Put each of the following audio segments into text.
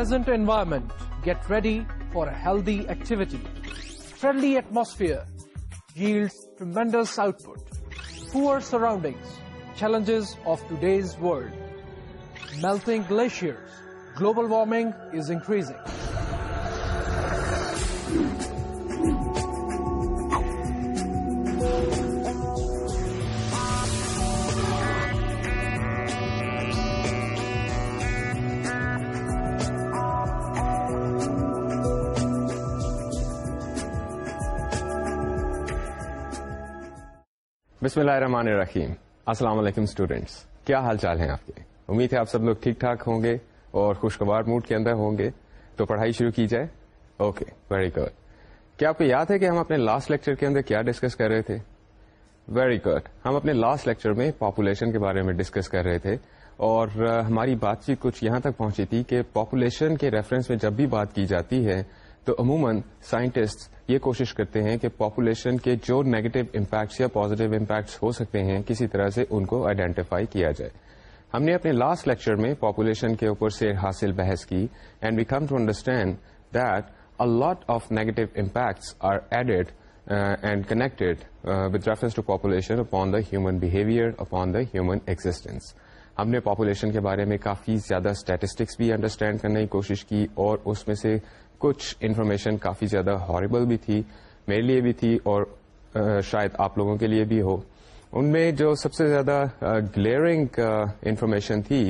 Pleasant environment. Get ready for a healthy activity. Friendly atmosphere yields tremendous output. Poor surroundings, challenges of today's world. Melting glaciers, global warming is increasing. بسم اللہ الرحمن الرحیم السلام علیکم students کیا حال چال ہیں آپ کے امید ہے آپ سب لوگ ٹھیک ٹھاک ہوں گے اور خوشگوار موڈ کے اندر ہوں گے تو پڑھائی شروع کی جائے اوکے ویری گڈ کیا آپ کو یاد ہے کہ ہم اپنے لاسٹ لیکچر کے اندر کیا ڈسکس کر رہے تھے ویری گڈ ہم اپنے لاسٹ لیکچر میں پاپولیشن کے بارے میں ڈسکس کر رہے تھے اور ہماری بات چیت کچھ یہاں تک پہنچی تھی کہ پاپولیشن کے ریفرنس میں جب بھی بات کی جاتی ہے تو عموماً سائنٹسٹ یہ کوشش کرتے ہیں کہ پاپولیشن کے جو نیگیٹو امپیکٹس یا پازیٹیو امپیکٹس ہو سکتے ہیں کسی طرح سے ان کو آئیڈینٹیفائی کیا جائے ہم نے اپنے لاسٹ لیکچر میں پاپولیشن کے اوپر سے حاصل بحث کی and we come to understand that a lot of negative impacts are added and connected with reference to population upon the human behaviour upon the human existence ہم نے پاپولیشن کے بارے میں کافی زیادہ اسٹیٹسٹکس بھی انڈرسٹینڈ کرنے کی کوشش کی اور اس میں سے کچھ انفارمیشن کافی زیادہ ہاربل بھی تھی میرے لیے بھی تھی اور شاید آپ لوگوں کے لیے بھی ہو ان میں جو سب سے زیادہ گلیئرنگ انفارمیشن تھی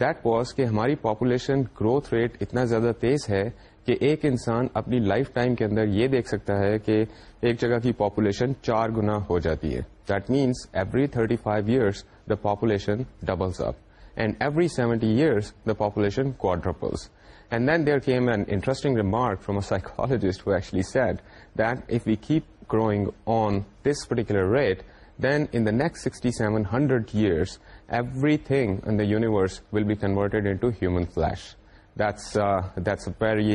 دیٹ واز کہ ہماری پاپولیشن گروتھ ریٹ اتنا زیادہ تیز ہے کہ ایک انسان اپنی لائف ٹائم کے اندر یہ دیکھ سکتا ہے کہ ایک جگہ کی پاپولیشن چار گنا ہو جاتی ہے that means every thirty five years the population doubles up and every seventy years the population کو triples and then there came an interesting remark from a psychologist Huxley said if you keep growing on this particular rate then in next sixty seven hundred year everything in the universe will be converted into human flesh that's a very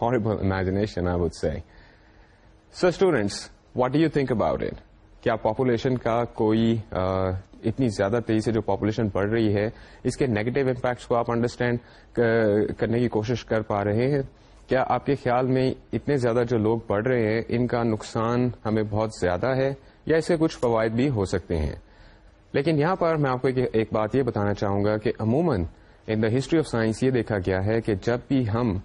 horrible imagination I would سائ students what do you think about it کیا population کا کوئی اتنی زیادہ تیزی سے جو population بڑھ رہی ہے اس کے نیگیٹو امپیکٹس کو آپ انڈرسٹینڈ کرنے کی کوشش کر پا رہے ہیں کیا آپ کے خیال میں اتنے زیادہ جو لوگ بڑھ رہے ہیں ان کا نقصان ہمیں بہت زیادہ ہے یا اس کے کچھ فوائد بھی ہو سکتے ہیں لیکن یہاں پر میں آپ کو ایک بات یہ بتانا چاہوں گا کہ عموماً in the history of science یہ دیکھا گیا ہے کہ جب بھی ہم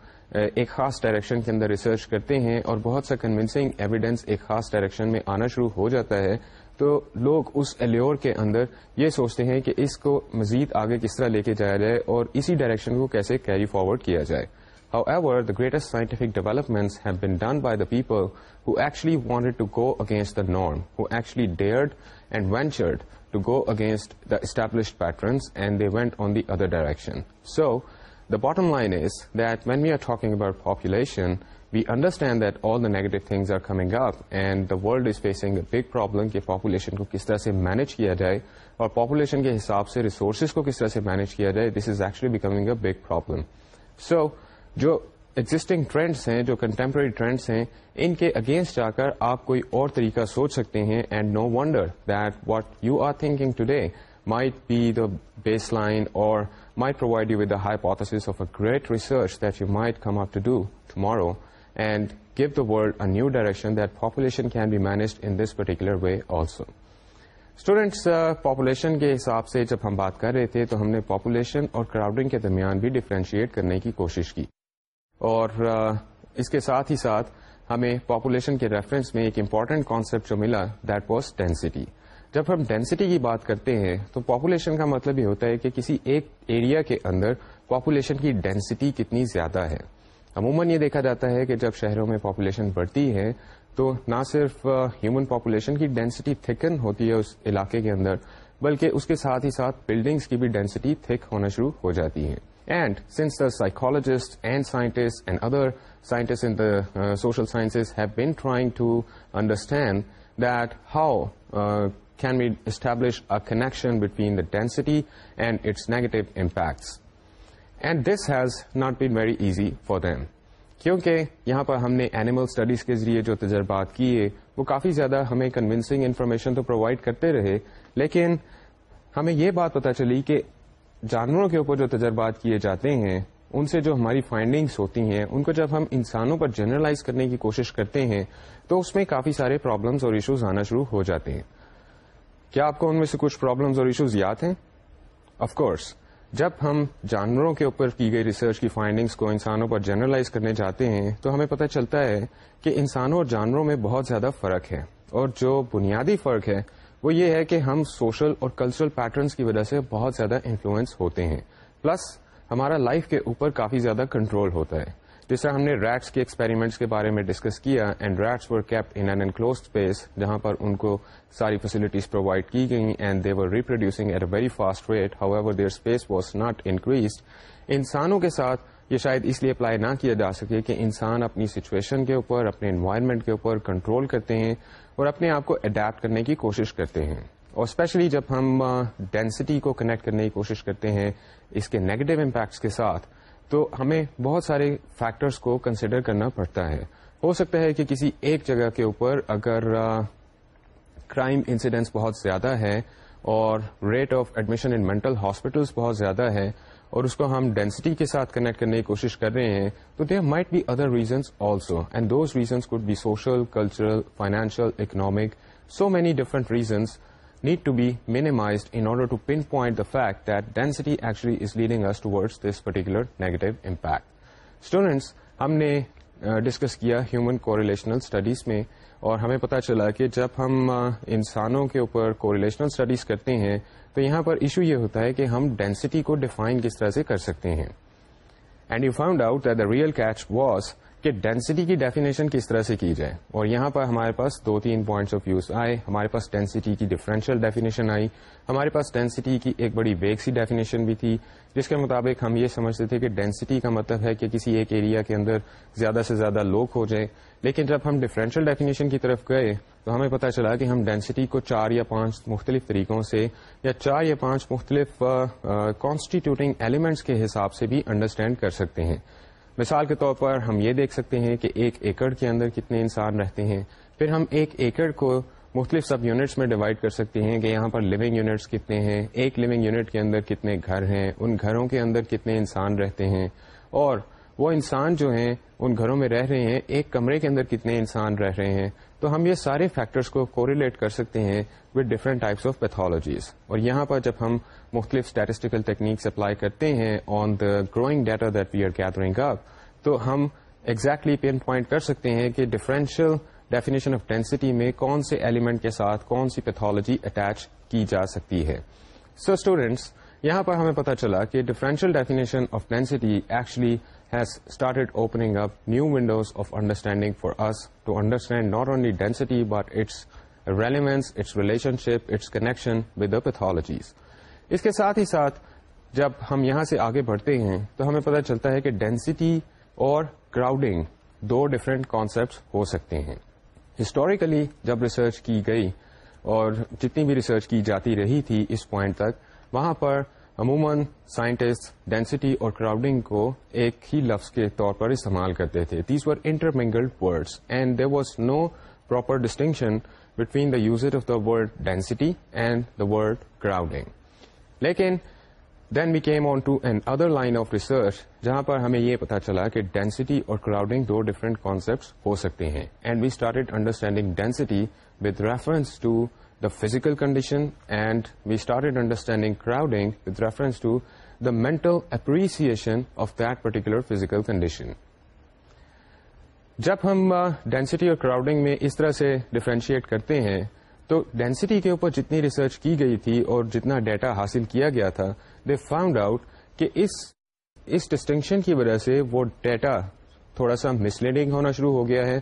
ایک خاص ڈائریکشن کے اندر ریسرچ کرتے ہیں اور بہت سا کنوینسنگ ایویڈینس ایک خاص ڈائریکشن میں آنا شروع ہو جاتا ہے تو لوگ اس ایلیور کے اندر یہ سوچتے ہیں کہ اس کو مزید آگے کس طرح لے کے جایا جائے اور اسی ڈائریکشن کو کیسے کیری فارورڈ کیا جائے however the greatest scientific development have been done by the people who actually wanted to go against the norm who actually dared and ventured to go against the established patterns and they went on the other direction so the bottom line is that when we are talking about population we understand that all the negative things are coming up and the world is facing a big problem کہ population کو کس طرح سے manage کیا جائے اور population کے حساب سے ریسورسز کو کس طرح سے مینج کیا جائے this is actually a a big problem so existing trends ہیں جو کنٹمپرری ٹرینڈس ہیں ان کے اگینسٹ جا کر آپ کوئی اور طریقہ سوچ سکتے ہیں and no wonder that what you are thinking today might be the base line اور may provide you with the hypothesis of a great research that you might come up to tomorrow and give the world a new direction that population can be managed in this particular way also students population کے حساب سے جب ہم بات کر رہے تھے تو ہم نے پاپولیشن اور کراؤڈنگ کے درمیان بھی ڈفرینشیٹ کرنے کی کوشش کی اور اس کے ساتھ ہی ساتھ ہمیں پاپولیشن کے ریفرنس میں ایک امپورٹنٹ کانسیپٹ جو ملا دیٹ واز ڈینسٹی جب ہم ڈینسٹی کی بات کرتے ہیں تو پاپولیشن کا مطلب یہ ہوتا ہے کہ کسی ایک ایریا کے اندر پاپولیشن کی ڈینسٹی کتنی زیادہ ہے عموماً یہ دیکھا جاتا ہے کہ جب شہروں میں پاپولیشن بڑھتی ہے تو نہ صرف ہیومن پاپولیشن کی ڈینسٹی تھکن ہوتی ہے اس علاقے کے اندر بلکہ اس کے ساتھ ہی ساتھ بلڈنگس کی بھی ڈینسٹی تھک ہونا شروع ہو جاتی ہے and since the psychologist and scientist and other scientist in social science have been trying to understand that how can we establish a connection between the density and its negative impacts and this has not been very easy for them کیونکہ یہاں پر ہم نے animal studies کے ذریعے جو تجربات کیے وہ کافی زیادہ ہمیں کنوینسنگ انفارمیشن تو پرووائڈ کرتے رہے لیکن ہمیں یہ بات پتا چلی کہ جانوروں کے اوپر جو تجربات کیے جاتے ہیں ان سے جو ہماری فائنڈنگز ہوتی ہیں ان کو جب ہم انسانوں پر جنرلائز کرنے کی کوشش کرتے ہیں تو اس میں کافی سارے پرابلمس اور ایشوز آنا شروع ہو جاتے ہیں کیا آپ کو ان میں سے کچھ پرابلمس اور ایشوز یاد ہیں آف کورس جب ہم جانوروں کے اوپر کی گئی ریسرچ کی فائنڈنگس کو انسانوں پر جنرلائز کرنے جاتے ہیں تو ہمیں پتہ چلتا ہے کہ انسانوں اور جانوروں میں بہت زیادہ فرق ہے اور جو بنیادی فرق ہے وہ یہ ہے کہ ہم سوشل اور کلچرل پیٹرنس کی وجہ سے بہت زیادہ انفلوئنس ہوتے ہیں پلس ہمارا لائف کے اوپر کافی زیادہ کنٹرول ہوتا ہے جیسا ہم نے ریٹس کے ایکسپیریمنٹس کے بارے میں ڈسکس کیا and rats were kept in an enclose space جہاں پر ان کو ساری فیسلٹیز پرووائڈ کی گئیں and they were reproducing at a very fast rate however their space was not increased انسانوں کے ساتھ یہ شاید اس لیے اپلائی نہ کیا جا سکے کہ انسان اپنی سچویشن کے اوپر اپنے انوائرمنٹ کے اوپر کنٹرول کرتے ہیں اور اپنے آپ کو اڈیپٹ کرنے کی کوشش کرتے ہیں اور اسپیشلی جب ہم ڈینسٹی کو کنیکٹ کرنے کی کوشش کرتے ہیں اس کے نیگیٹو امپیکٹس کے ساتھ تو ہمیں بہت سارے فیکٹرس کو کنسیڈر کرنا پڑتا ہے ہو سکتا ہے کہ کسی ایک جگہ کے اوپر اگر کرائم انسیڈنس بہت زیادہ ہے اور rate of admission in mental hospitals بہت زیادہ ہے اور اس کو ہم ڈینسٹی کے ساتھ کنیکٹ کرنے کی کوشش کر رہے ہیں تو there might be other reasons also and those reasons could be social cultural financial economic so many different reasons need to be minimized in order to pinpoint the fact that density actually is leading this particular negative impact students ہم نے discuss کیا human correlational studies میں اور ہمیں پتہ چلا کہ جب ہم انسانوں کے اوپر کوریلیشنل اسٹڈیز کرتے ہیں تو یہاں پر ایشو یہ ہوتا ہے کہ ہم ڈینسٹی کو ڈیفائن کس طرح سے کر سکتے ہیں and you found out the real catch was کہ ڈینسٹی کی ڈیفینیشن کس طرح سے کی جائے اور یہاں پر ہمارے پاس دو تین پوائنٹس آف یوز آئے ہمارے پاس ڈینسٹی کی ڈفرینشیل ڈیفینیشن آئی ہمارے پاس ڈینسٹی کی ایک بڑی ویگ سی ڈیفینیشن بھی تھی جس کے مطابق ہم یہ سمجھتے تھے کہ ڈینسٹی کا مطلب ہے کہ کسی ایک ایریا کے اندر زیادہ سے زیادہ لوگ ہو جائیں لیکن جب ہم ڈفرینشیل ڈیفینیشن کی طرف گئے تو ہمیں پتہ چلا کہ ہم ڈینسٹی کو چار یا پانچ مختلف طریقوں سے یا چار یا پانچ مختلف کانسٹیٹیوٹنگ ایلیمنٹس کے حساب سے بھی انڈرسٹینڈ کر سکتے ہیں مثال کے طور پر ہم یہ دیکھ سکتے ہیں کہ ایک ایکڑ کے اندر کتنے انسان رہتے ہیں پھر ہم ایک ایکڑ کو مختلف سب یونٹس میں ڈیوائڈ کر سکتے ہیں کہ یہاں پر لیونگ یونٹس کتنے ہیں ایک لیونگ یونٹ کے اندر کتنے گھر ہیں ان گھروں کے اندر کتنے انسان رہتے ہیں اور وہ انسان جو ہیں ان گھروں میں رہ رہے ہیں ایک کمرے کے اندر کتنے انسان رہ رہے ہیں تو ہم یہ سارے فیکٹرس کو کوریلیٹ کر سکتے ہیں with different types of pathologies اور یہاں پر جب ہم مختلف اسٹیٹسٹیکل ٹیکنیکس اپلائی کرتے ہیں on the growing data that we are gathering up تو ہم ایگزیکٹلی پین پوائنٹ کر سکتے ہیں کہ ڈفرینشیل ڈیفینیشن آف ڈینسٹی میں کون سے ایلیمنٹ کے ساتھ کون سی پیتھالوجی اٹیچ کی جا سکتی ہے سو so, اسٹوڈینٹس یہاں پر ہمیں پتا چلا کہ differential definition of density actually has started opening up new windows of understanding for us to understand not only density but its relevance its relationship its connection with the pathologies اس کے ساتھ ہی ساتھ جب ہم یہاں سے آگے بڑھتے ہیں تو ہمیں پتہ چلتا ہے کہ ڈینسٹی اور کراؤڈنگ دو ڈفرینٹ کانسیپٹس ہو سکتے ہیں ہسٹوریکلی جب ریسرچ کی گئی اور جتنی بھی ریسرچ کی جاتی رہی تھی اس پوائنٹ تک وہاں پر عموماً سائنٹسٹ ڈینسٹی اور کراؤڈنگ کو ایک ہی لفظ کے طور پر استعمال کرتے تھے these were intermingled words and there was no proper distinction between the use of the word density and the word crowding لیکن then we came on to another line of research جہاں پر ہمیں یہ پتا چلا کہ ڈینسٹی اور crowding دو ڈفرنٹ کانسپٹ ہو سکتے ہیں and we start understanding density with reference to the physical condition and we started understanding understanding crowding reference reference to the mental of of particular physical condition جب ہم density اور crowding میں اس طرح سے ڈفرینشیٹ کرتے ہیں تو ڈینسٹی کے اوپر جتنی ریسرچ کی گئی تھی اور جتنا ڈیٹا حاصل کیا گیا تھا دے فاؤنڈ آؤٹ کہ اس ڈسٹنکشن کی وجہ سے وہ ڈیٹا تھوڑا سا مسلیڈنگ ہونا شروع ہو گیا ہے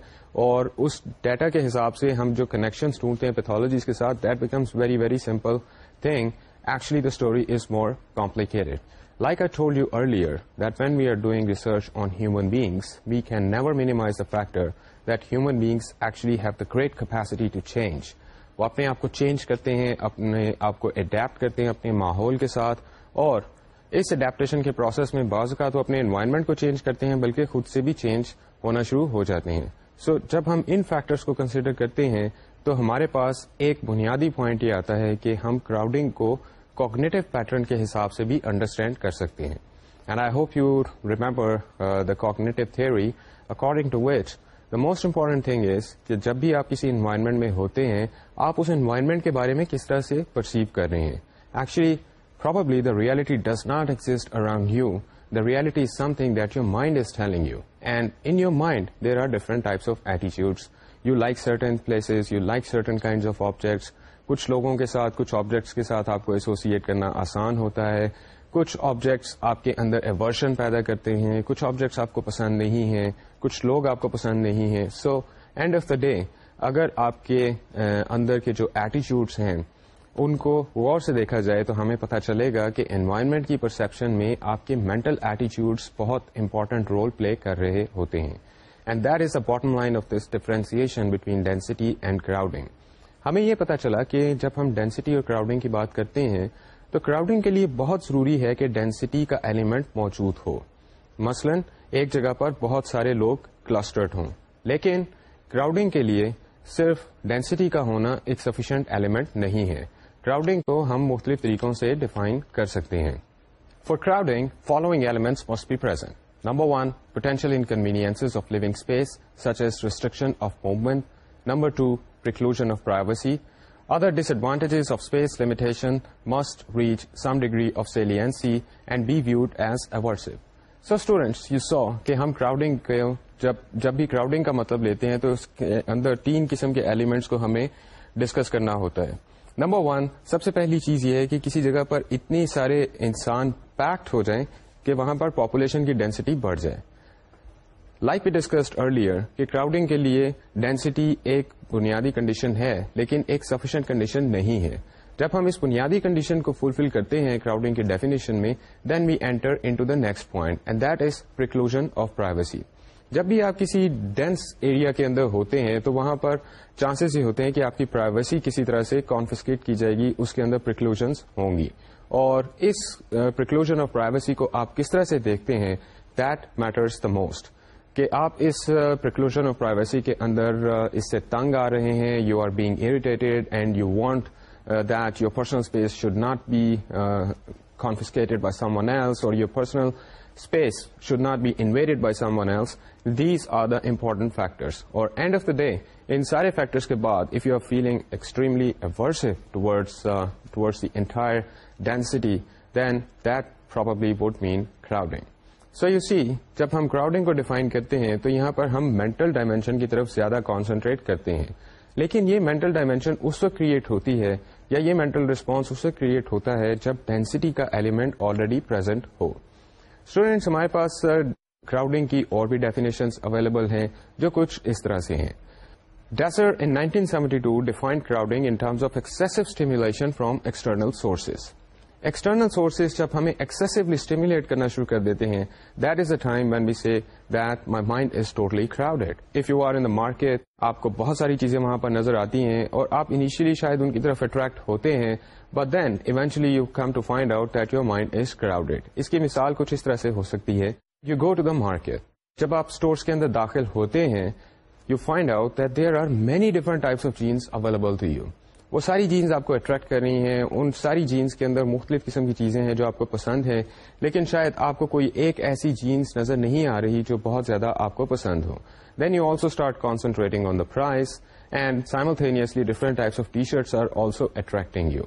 اور اس ڈیٹا کے حساب سے ہم جو کنیکشن ڈھونڈتے ہیں پیتھالوجیز کے ساتھ that becomes very very simple thing actually the story is more complicated like I told you earlier that when we are doing research on human beings we can never minimize the factor that human beings actually have the great capacity to change وہ اپنے آپ کو change کرتے ہیں اپنے آپ کو adapt کرتے ہیں اپنے ماحول کے ساتھ اور اس اڈیپٹیشن کے پروسیس میں بعض اپنے انوائرمنٹ کو چینج کرتے ہیں بلکہ خود سے بھی چینج ہونا شروع ہو جاتے ہیں سو so, جب ہم ان فیکٹرس کو کنسیڈر کرتے ہیں تو ہمارے پاس ایک بنیادی پوائنٹ یہ آتا ہے کہ ہم کراؤڈنگ کو کوگنیٹو پیٹرن کے حساب سے بھی انڈرسٹینڈ کر سکتے ہیں and I hope you remember the cognitive theory according to which the most important thing is کہ جب بھی آپ کسی انوائرمنٹ میں ہوتے ہیں آپ اس انوائرمنٹ کے بارے میں کس طرح سے پرسیو کر رہے ہیں actually probably the reality does not exist around you the reality is something that your mind is healing you and in your mind there are different types of ایٹیچیوڈ you like certain places you like certain kinds of objects کچھ لوگوں کے ساتھ کچھ objects کے ساتھ آپ کو associate کرنا آسان ہوتا ہے کچھ آبجیکٹس آپ کے اندر ایورشن پیدا کرتے ہیں کچھ آبجیکٹس آپ کو پسند نہیں ہیں کچھ لوگ آپ کو پسند نہیں ہیں so end of the day اگر آپ کے اندر کے جو ایٹیچیوڈس ہیں ان کو غور سے دیکھا جائے تو ہمیں پتہ چلے گا کہ انوائرمنٹ کی پرسپشن میں آپ کے مینٹل ایٹیچیوڈس بہت امپورٹنٹ رول پلے کر رہے ہوتے ہیں and that is a bottom line of this differentiation between density and crowding ہمیں یہ پتا چلا کہ جب ہم ڈینسٹی اور کراؤڈنگ کی بات کرتے ہیں تو کراؤڈنگ کے لیے بہت ضروری ہے کہ ڈینسٹی کا ایلیمنٹ موجود ہو مثلا ایک جگہ پر بہت سارے لوگ کلسٹرڈ ہوں لیکن کراؤڈنگ کے لیے صرف ڈینسٹی کا ہونا ایک سفیشینٹ ایلیمنٹ نہیں ہے کراؤڈنگ کو ہم مختلف طریقوں سے ڈیفائن کر سکتے ہیں for crowding following element must be present number one potential inconvenience of لوگ space such as restriction of movement number two preclusion of privacy other disadvantages of space limitation must reach some degree of salience and be viewed as aversive so students you so کہ ہم crowding جب جب بھی crowding کا مطلب لیتے ہیں تو اس کے اندر تین قسم کے ایلیمنٹس کو ہمیں ڈسکس کرنا ہوتا ہے نمبر ون سب سے پہلی چیز یہ ہے کہ کسی جگہ پر اتنے سارے انسان پیکڈ ہو جائیں کہ وہاں پر پاپولیشن کی ڈینسٹی بڑھ جائے لائک وی ڈسکسڈ ارلیئر کہ کراؤڈنگ کے لیے ڈینسٹی ایک بنیادی کنڈیشن ہے لیکن ایک سفیشنٹ کنڈیشن نہیں ہے جب ہم اس بنیادی کنڈیشن کو فلفل کرتے ہیں کراؤڈنگ کے ڈیفینیشن میں then we enter into next point and that is preclusion of privacy جب بھی آپ کسی ڈینس ایریا کے اندر ہوتے ہیں تو وہاں پر چانسز یہ ہوتے ہیں کہ آپ کی پرائیویسی کسی طرح سے کانفیسکیٹ کی جائے گی اس کے اندر پریکلوژنس ہوں گی اور اس پریکلوژن آف پرائیویسی کو آپ کس طرح سے دیکھتے ہیں دیٹ میٹرز دا موسٹ کہ آپ اس پریکلوژن آف پرائیویسی کے اندر اس سے تنگ آ رہے ہیں you are being irritated and you want that your personal space should not be confiscated by some else اور your personal space should not be invited by some else these are the important factors اور end of the day ان سارے factors کے بعد if you are feeling extremely ٹوڈ the entire density then that پر جب ہم crowding کو define کرتے ہیں تو یہاں پر ہم مینٹل ڈائمینشن کی طرف زیادہ کانسنٹریٹ کرتے ہیں لیکن یہ مینٹل ڈائمینشن اس وقت کریٹ ہوتی ہے یا یہ مینٹل ریسپانس اس سے کریٹ ہوتا ہے جب ڈینسٹی کا ایلیمنٹ آلریڈی پرزینٹ ہو اسٹوڈینٹس ہمارے پاس کراؤڈنگ کی اور بھی ڈیفینےشن اویلیبل ہیں جو کچھ اس طرح سے ہیں Desor in two defined crowding in terms of excess stimulation from external sources external sources جب ہمیں ایکسیسولی اسٹیمولیٹ کرنا شروع کر دیتے ہیں that is a time when we see that my mind is totally crowded if you are in market آپ کو بہت ساری چیزیں وہاں پر نظر آتی ہیں اور آپ انیشیلی شاید ان کی طرف اٹریکٹ ہوتے ہیں but then eventually you come to find out that your mind is crowded اس کی مثال کچھ اس طرح سے ہو سکتی ہے you go to the market جب آپ اسٹورس کے اندر داخل ہوتے ہیں you find out that there are many different types of jeans available to you وہ ساری جینس آپ کو اٹریکٹ کر رہی ہیں ان ساری جینس کے اندر مختلف قسم کی چیزیں ہیں جو آپ کو پسند ہیں لیکن شاید آپ کو کوئی ایک ایسی جینس نظر نہیں آ رہی جو بہت زیادہ آپ کو پسند ہو then you also start concentrating on the price and simultaneously different types of T shirts are also attracting you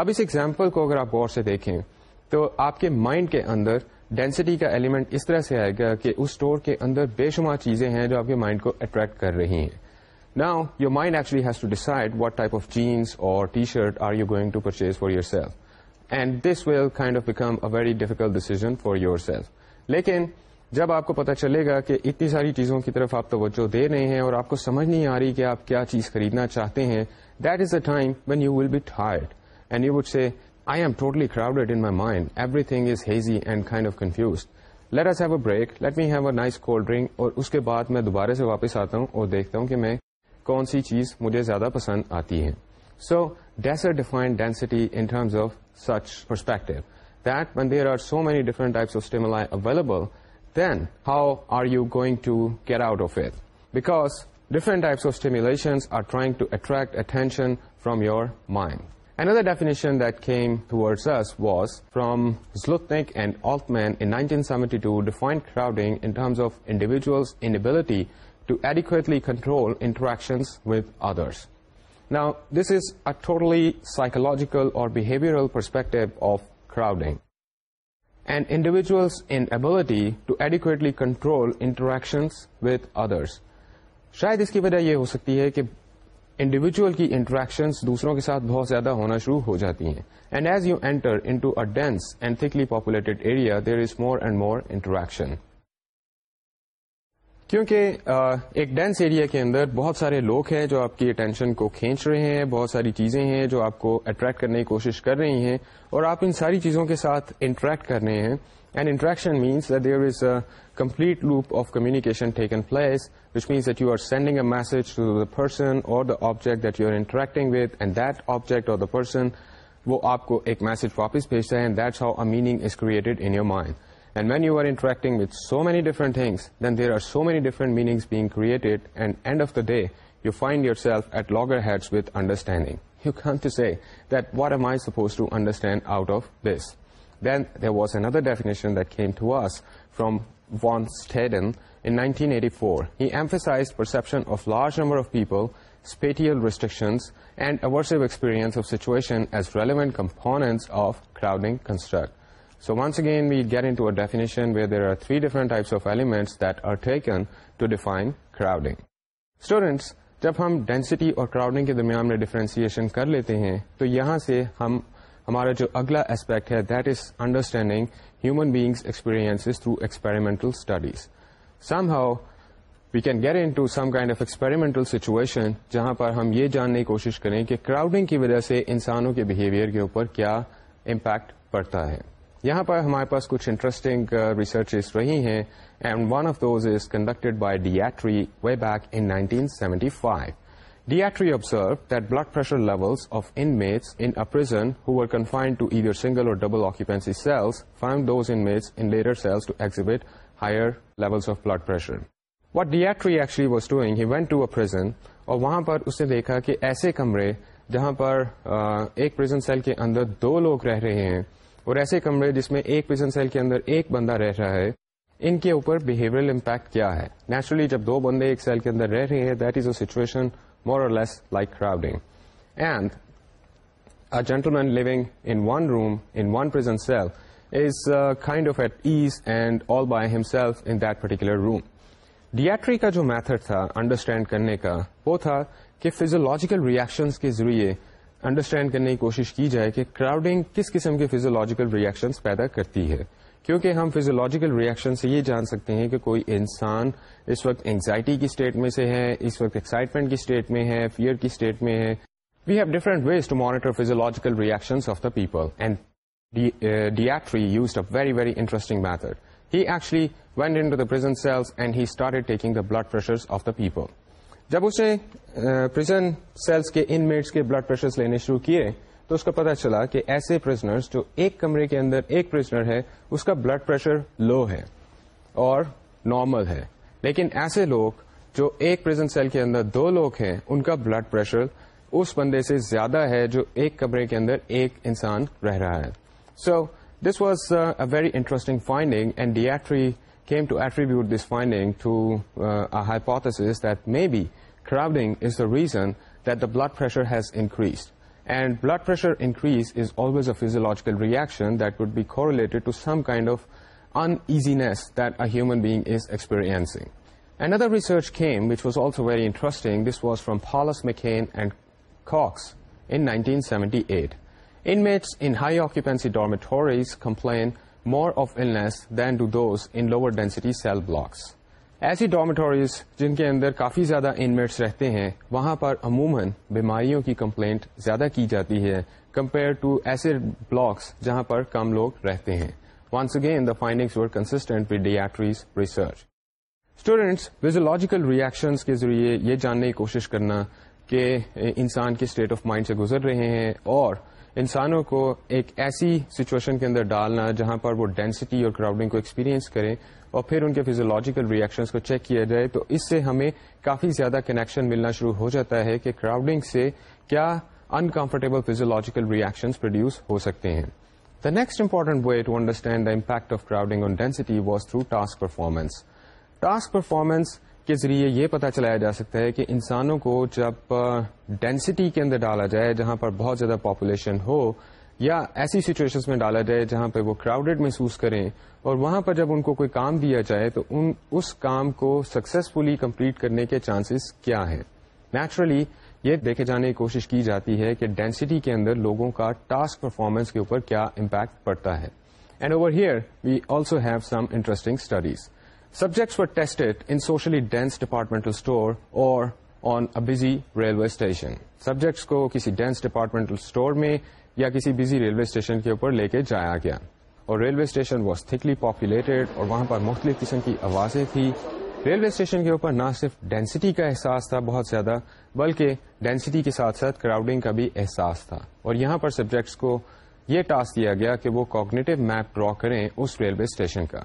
اب اس ایگزامپل کو اگر آپ غور سے دیکھیں تو آپ کے مائنڈ کے اندر ڈینسٹی کا ایلیمنٹ اس طرح سے آئے گا کہ اس اسٹور کے اندر بے شمار چیزیں ہیں جو آپ کے مائنڈ کو اٹریکٹ کر رہی ہیں نا your mind actually has to decide type of jeans اور T shirt are you going to purchase for yourself and this will kind of become a very difficult decision for yourself لیکن جب آپ کو پتا چلے گا کہ اتنی ساری چیزوں کی طرف آپ توجہ دے رہے ہیں اور آپ کو سمجھ نہیں آ رہی کہ آپ کیا چیز خریدنا چاہتے ہیں that is a time when you will be tied and you would say I am totally crowded in my mind everything is hazy and kind of confuse let us have a break let me have a nice cold drink اور اس کے بعد میں دوبارہ سے واپس آتا ہوں اور دیکھتا ہوں کہ میں کون سی چیز مجھے زیادہ پسند آتی ہے so Desor defined density perspective that when there are so many different of stimuli available then how are you going to carry out of it because different types of stimulation are trying to attract attention from your mind definition that came twice was from Zlutnick and Altman aunty defined crowding in terms of individuals inability to adequately control interactions with others now this is a totally psychological اور behavioural perspective of crowding and individuals aunty to adequately control interaction with others شاید اس کی وجہ یہ ہو سکتی ہے کہ individual کی انٹریکشن دوسروں کے ساتھ بہت زیادہ ہونا شروع ہو جاتی ہیں and as you enter into a dense and thickly populated area there is more and more interaction کیونکہ ایک ڈینس ایریا کے اندر بہت سارے لوگ ہیں جو آپ کی اٹینشن کو کھینچ رہے ہیں بہت ساری چیزیں ہیں جو آپ کو اٹریکٹ کرنے کی کوشش کر رہی ہیں اور آپ ان ساری چیزوں کے ساتھ انٹریکٹ کر رہے ہیں and interaction means that there is a complete loop of communication taken place which means that you are sending a message to the person اور the object that you are interacting with and the object of the person وہ آپ کو ایک message واپس بھیجتے ہیں that's how a meaning is created in your mind and when you are interacting with so many different things then there are so many different meanings being created and end of the day you find yourself at loggerheads with understanding you can to see that what am I suppose to understand out of this then there was another definition then to arise from one سٹنٹین eighty four he emphasise perception of large number of people spatial restriction and others F experience of situation as relevant component of crowding construct so once again we gearing two definition where there are three different types of elements that are taken to define crowding students جب ہم density اور crowding کے درمیان میں ڈیفرنسن کر لیتے ہیں تو یہاں سے ہم ہمارا جو اگلا اسپیکٹ ہے that is understanding human beings experience through experimental studies somehow we can get into some kind of experimental situation جہاں پر ہم یہ جاننے کی کوشش کریں کہ کراؤڈنگ کی وجہ سے انسانوں کے بہیویئر کے اوپر کیا امپیکٹ پڑتا ہے یہاں پر ہمارے پاس کچھ انٹرسٹنگ ریسرچ uh, رہی ہیں and one of those is conducted by D'Atri way back in five D'Atri observed single اور وہاں پر اس نے دیکھا کہ ایسے کمرے جہاں پر سیل کے اندر دو لوگ رہ رہے ہیں اور ایسے کمرے جس میں ایکزنٹ سیل کے اندر ایک بندہ رہ رہا ہے ان کے اوپر بہیویئر امپیکٹ کیا ہے نیچرلی جب دو بندے ایک سیل کے اندر رہ رہے ہیں that is a situation mores like crowding and a gentleman لگ انزنٹ self is calm self in particular room D'Atri کا جو میتھڈ تھا انڈرسٹینڈ کرنے کا وہ تھا کہ فیزولوجیکل ریئیکشنس کے ذریعے انڈرسٹینڈ کرنے کی کوشش کی جائے کہ کراؤڈنگ کس قسم کے فیزولوجیکل ریئیکشنس پیدا کرتی ہے کیونکہ ہم فیزولوجیکل ریئیکشن سے یہ جان سکتے ہیں کہ کوئی انسان اس وقت انگزائٹی کی اسٹیٹ میں سے ہے اس وقت ایکسائٹمنٹ کی اسٹیٹ میں ہے فیئر کی اسٹیٹ میں ہے we have different ways to monitor physiological reaction of the people and very very interesting method he actually went the prison cells and he start taking the blood pressure of the people جب اسے inmates uh, کے blood pressure لینے شروع کیے تو اس کا پتا چلا کہ ایسے پرزنرس جو ایک کمرے کے اندر ایک پرزنر ہے اس کا بلڈ پریشر لو ہے اور نارمل ہے لیکن ایسے لوگ جو ایک پرزن سیل کے اندر دو لوگ ہیں ان کا بلڈ پریشر اس بندے سے زیادہ ہے جو ایک کمرے کے اندر ایک انسان رہ رہا ہے so this was a very interesting finding and D'Atri came to attribute this finding to hypothesis that may be crowding is the reason that the blood pressure has increased And blood pressure increase is always a physiological reaction that would be correlated to some kind of uneasiness that a human being is experiencing. Another research came, which was also very interesting. This was from Paulus, McCain, and Cox in 1978. Inmates in high-occupancy dormitories complain more of illness than do those in lower-density cell blocks. ایسی dormitories جن کے اندر کافی زیادہ inmates رہتے ہیں وہاں پر عموماً بیماریوں کی کمپلینٹ زیادہ کی جاتی ہے کمپیئر ٹو ایسے بلاکس جہاں پر کم لوگ رہتے ہیں were consistent with with D'Atri's research students physiological reactions کے ذریعے یہ جاننے کی کوشش کرنا کہ انسان کے اسٹیٹ آف مائنڈ سے گزر رہے ہیں اور انسانوں کو ایک ایسی سچویشن کے اندر ڈالنا جہاں پر وہ ڈینسٹی اور کراؤڈنگ کو ایکسپیرینس کریں اور پھر ان کے فیزیولوجیکل ریئیکشنس کو چیک کیا جائے تو اس سے ہمیں کافی زیادہ کنیکشن ملنا شروع ہو جاتا ہے کہ کراؤڈنگ سے کیا انکمفرٹیبل فیزیولوجیکل ریئیکشنس پروڈیوس ہو سکتے ہیں the next important way to understand the impact of crowding on density was through task performance task performance کے ذریعے یہ پتا چلایا جا سکتا ہے کہ انسانوں کو جب ڈینسٹی کے اندر ڈالا جائے جہاں پر بہت زیادہ پاپولیشن ہو یا ایسی سچویشن میں ڈالا جائے جہاں پہ وہ کراؤڈیڈ محسوس کریں اور وہاں پر جب ان کو کوئی کام دیا جائے تو ان اس کام کو سکسیسفلی کمپلیٹ کرنے کے چانسز کیا ہے نیچرلی یہ دیکھے جانے کی کوشش کی جاتی ہے کہ ڈینسٹی کے اندر لوگوں کا ٹاسک پرفارمنس کے اوپر کیا امپیکٹ پڑتا ہے and over here we also have some interesting studies subjects for tested in socially dense departmental store or on a busy railway station subjects کو کسی ڈینس ڈپارٹمنٹل اسٹور میں یا کسی بزی ریلوے اسٹیشن کے اوپر لے کے جایا گیا اور railway station was thickly populated اور وہاں پر مختلف قسم کی آوازیں تھیں ریلوے اسٹیشن کے اوپر نہ صرف ڈینسٹی کا احساس تھا بہت زیادہ بلکہ ڈینسٹی کے ساتھ ساتھ کراؤڈنگ کا بھی احساس تھا اور یہاں پر سبجیکٹس کو یہ ٹاسک دیا گیا کہ وہ کوگنیٹو میپ ڈرا کریں اس ریلوے اسٹیشن کا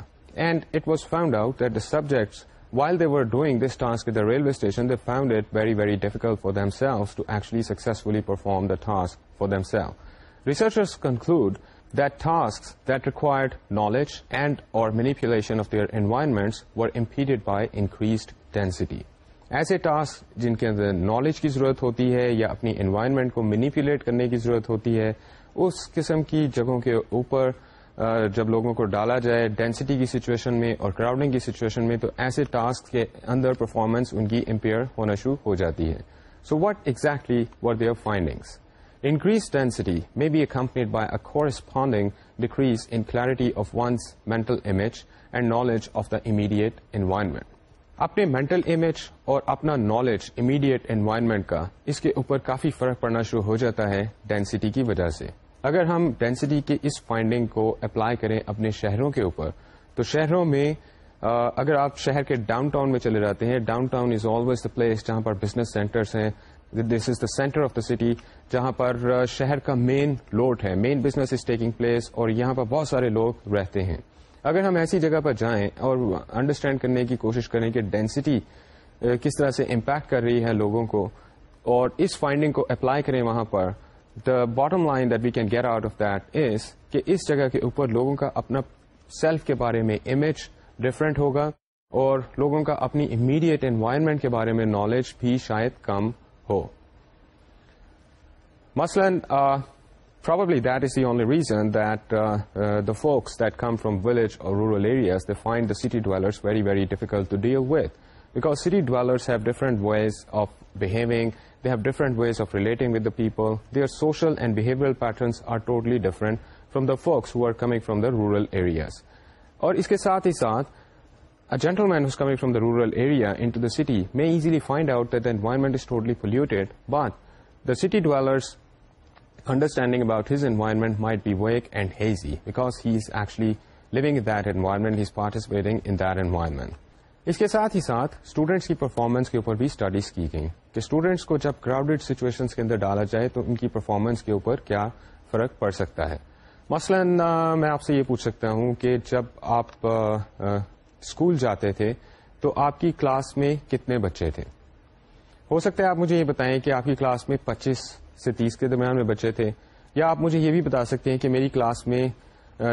and it was found out that the subjects while they were doing this task the railway station they found it very very difficult for self to actually successfully perform the task for self researchers conclude that task that required knowledge and or manipulation of their environment were impeded by increase density ایسے task جن کے اندر knowledge کی ضرورت ہوتی ہے یا اپنی environment کو مینیپولیٹ کرنے کی ضرورت ہوتی ہے اس قسم کی جگہوں کے اوپر جب لوگوں کو ڈالا جائے ڈینسٹی کی سچویشن میں اور کراؤڈنگ کی سچویشن میں تو ایسے ٹاسک کے اندر پرفارمنس ان کی امپیئر ہونا شروع ہو جاتی ہے so what exactly were their findings increase density may be accompanied by by corresponding decrease decrease in clarity of one's mental image and knowledge of the environment اپنے مینٹل امیج اور اپنا نالج امیڈیٹ انوائرمنٹ کا اس کے اوپر کافی فرق پڑنا شروع ہو جاتا ہے ڈینسٹی کی وجہ سے اگر ہم ڈینسٹی کی اس فائنڈنگ کو اپلائی کریں اپنے شہروں کے اوپر تو شہروں میں اگر آپ شہر کے ڈاؤن ٹاؤن میں چلے جاتے ہیں downtown is always the place جہاں پر بزنس سینٹرس ہیں this is the centre of the city جہاں پر شہر کا مین لوٹ ہے main business is taking place اور یہاں پر بہت سارے لوگ رہتے ہیں اگر ہم ایسی جگہ پر جائیں اور انڈرسٹینڈ کرنے کی کوشش کریں کہ ڈینسٹی کس طرح سے امپیکٹ کر رہی ہے لوگوں کو اور اس فائنڈنگ کو اپلائی کریں وہاں پر the bottom line that we can get out of that is کہ اس جگہ کے اوپر لوگوں کا اپنا سیلف کے بارے میں امیج ڈفرینٹ ہوگا اور لوگوں کا اپنی امیڈیٹ انوائرمنٹ کے بارے میں نالج بھی شاید کم ہو مثلاً probably that is the only reason that the folks that come from village or rural areas they find the city dwellers very very difficult to deal with because city dwellers have different ways of behaving they have different ways of relating with the people they are social and behaviour patterns are totally different from the folks who are coming from the rural areas اور اس کے ساتھ ہی ساتھ A gentleman who's coming from the rural area into the city may easily find out that the environment is totally polluted, but the city dweller's understanding about his environment might be vague and hazy because he's actually living in that environment, he's participating in that environment. اس کے ساتھ ہی ساتھ students کی performance کے اوپر بھی studies کی گئیں کہ اسٹوڈینٹس کو جب کراؤڈیڈ سچویشن کے اندر ڈالا جائے تو ان کی پرفارمنس کے اوپر کیا فرق پڑ سکتا ہے مثلا میں آپ سے یہ پوچھ سکتا ہوں کہ جب آپ اسکول جاتے تھے تو آپ کی کلاس میں کتنے بچے تھے ہو سکتا ہے آپ مجھے یہ بتائیں کہ آپ کی کلاس میں پچیس سے تیس کے درمیان میں بچے تھے یا آپ مجھے یہ بھی بتا سکتے ہیں کہ میری کلاس میں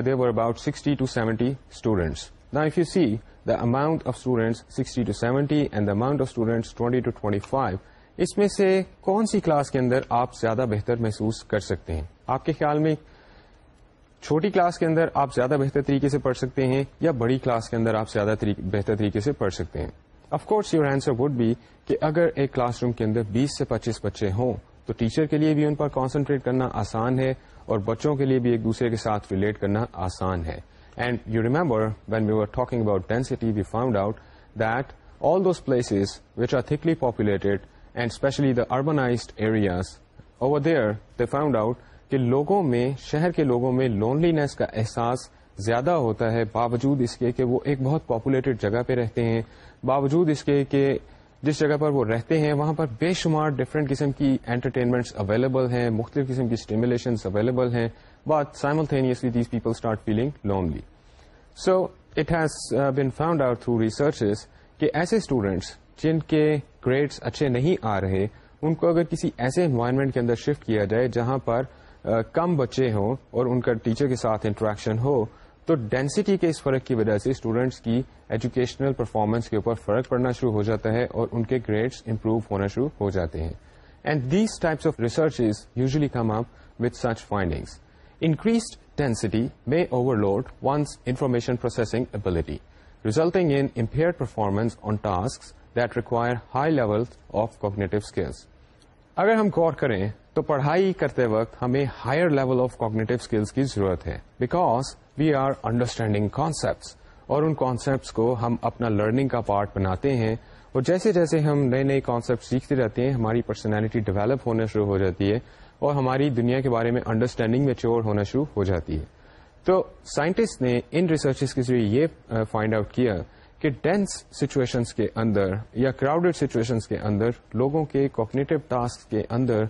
there were about sixty to seventy students نا if you see the amount of students sixty to seventy and the amount of students twenty to twenty five اس میں سے کون سی کلاس کے اندر آپ زیادہ بہتر محسوس کر سکتے ہیں آپ کے خیال میں چھوٹی کلاس کے اندر آپ زیادہ بہتر طریقے سے پڑھ سکتے ہیں یا بڑی کلاس کے اندر آپ زیادہ بہتر طریقے سے پڑھ سکتے ہیں کورس یور آنسر وڈ بھی کہ اگر ایک کلاس روم کے اندر بیس سے پچیس بچے ہوں تو ٹیچر کے لیے بھی ان پر کانسنٹریٹ کرنا آسان ہے اور بچوں کے لیے بھی ایک دوسرے کے ساتھ ریلیٹ کرنا آسان ہے and you remember when you are talking about density we found out that all those places which are thickly populated and especially the urbanised areas over there they found out کہ لوگوں میں شہر کے لوگوں میں لونلی نیس کا احساس زیادہ ہوتا ہے باوجود اس کے کہ وہ ایک بہت پاپولیٹڈ جگہ پہ رہتے ہیں باوجود اس کے کہ جس جگہ پر وہ رہتے ہیں وہاں پر بے شمار ڈفرینٹ قسم کی انٹرٹینمنٹس اویلیبل ہیں مختلف قسم کی اسٹیمولیشنس اویلیبل ہیں but simultaneously these people start feeling lonely so it has been found out through researches کہ ایسے اسٹوڈینٹس جن کے گریڈس اچھے نہیں آ رہے ان کو اگر کسی ایسے انوائرمنٹ کے اندر شفٹ کیا جائے جہاں پر کم بچے ہوں اور ان کا ٹیچر کے ساتھ انٹریکشن ہو تو ڈینسٹی کے اس فرق کی وجہ سے اسٹوڈینٹس کی ایجوکیشنل پرفارمنس کے اوپر فرق پڑنا شروع ہو جاتا ہے اور ان کے گریڈس امپروو ہونا شروع ہو جاتے ہیں and these types of research usually come up with such findings increased density میں overload one's information processing ability resulting impair performance on task that require high level of cognitive skills اگر ہم غور کریں تو پڑھائی کرتے وقت ہمیں higher level of cognitive skills کی ضرورت ہے because we are understanding concepts اور ان کانسیپٹس کو ہم اپنا لرننگ کا پارٹ بناتے ہیں اور جیسے جیسے ہم نئے نئے کانسیپٹ سیکھتے رہتے ہیں ہماری پرسنالٹی ڈیولپ ہونا شروع ہو جاتی ہے اور ہماری دنیا کے بارے میں انڈرسٹینڈنگ میچور ہونا شروع ہو جاتی ہے تو سائنٹسٹ نے ان ریسرچز کے ذریعے یہ فائنڈ آؤٹ کیا کہ ڈینس سچویشنس کے اندر یا کراؤڈیڈ سچویشنس کے اندر لوگوں کے کوپنیٹو ٹاسک کے اندر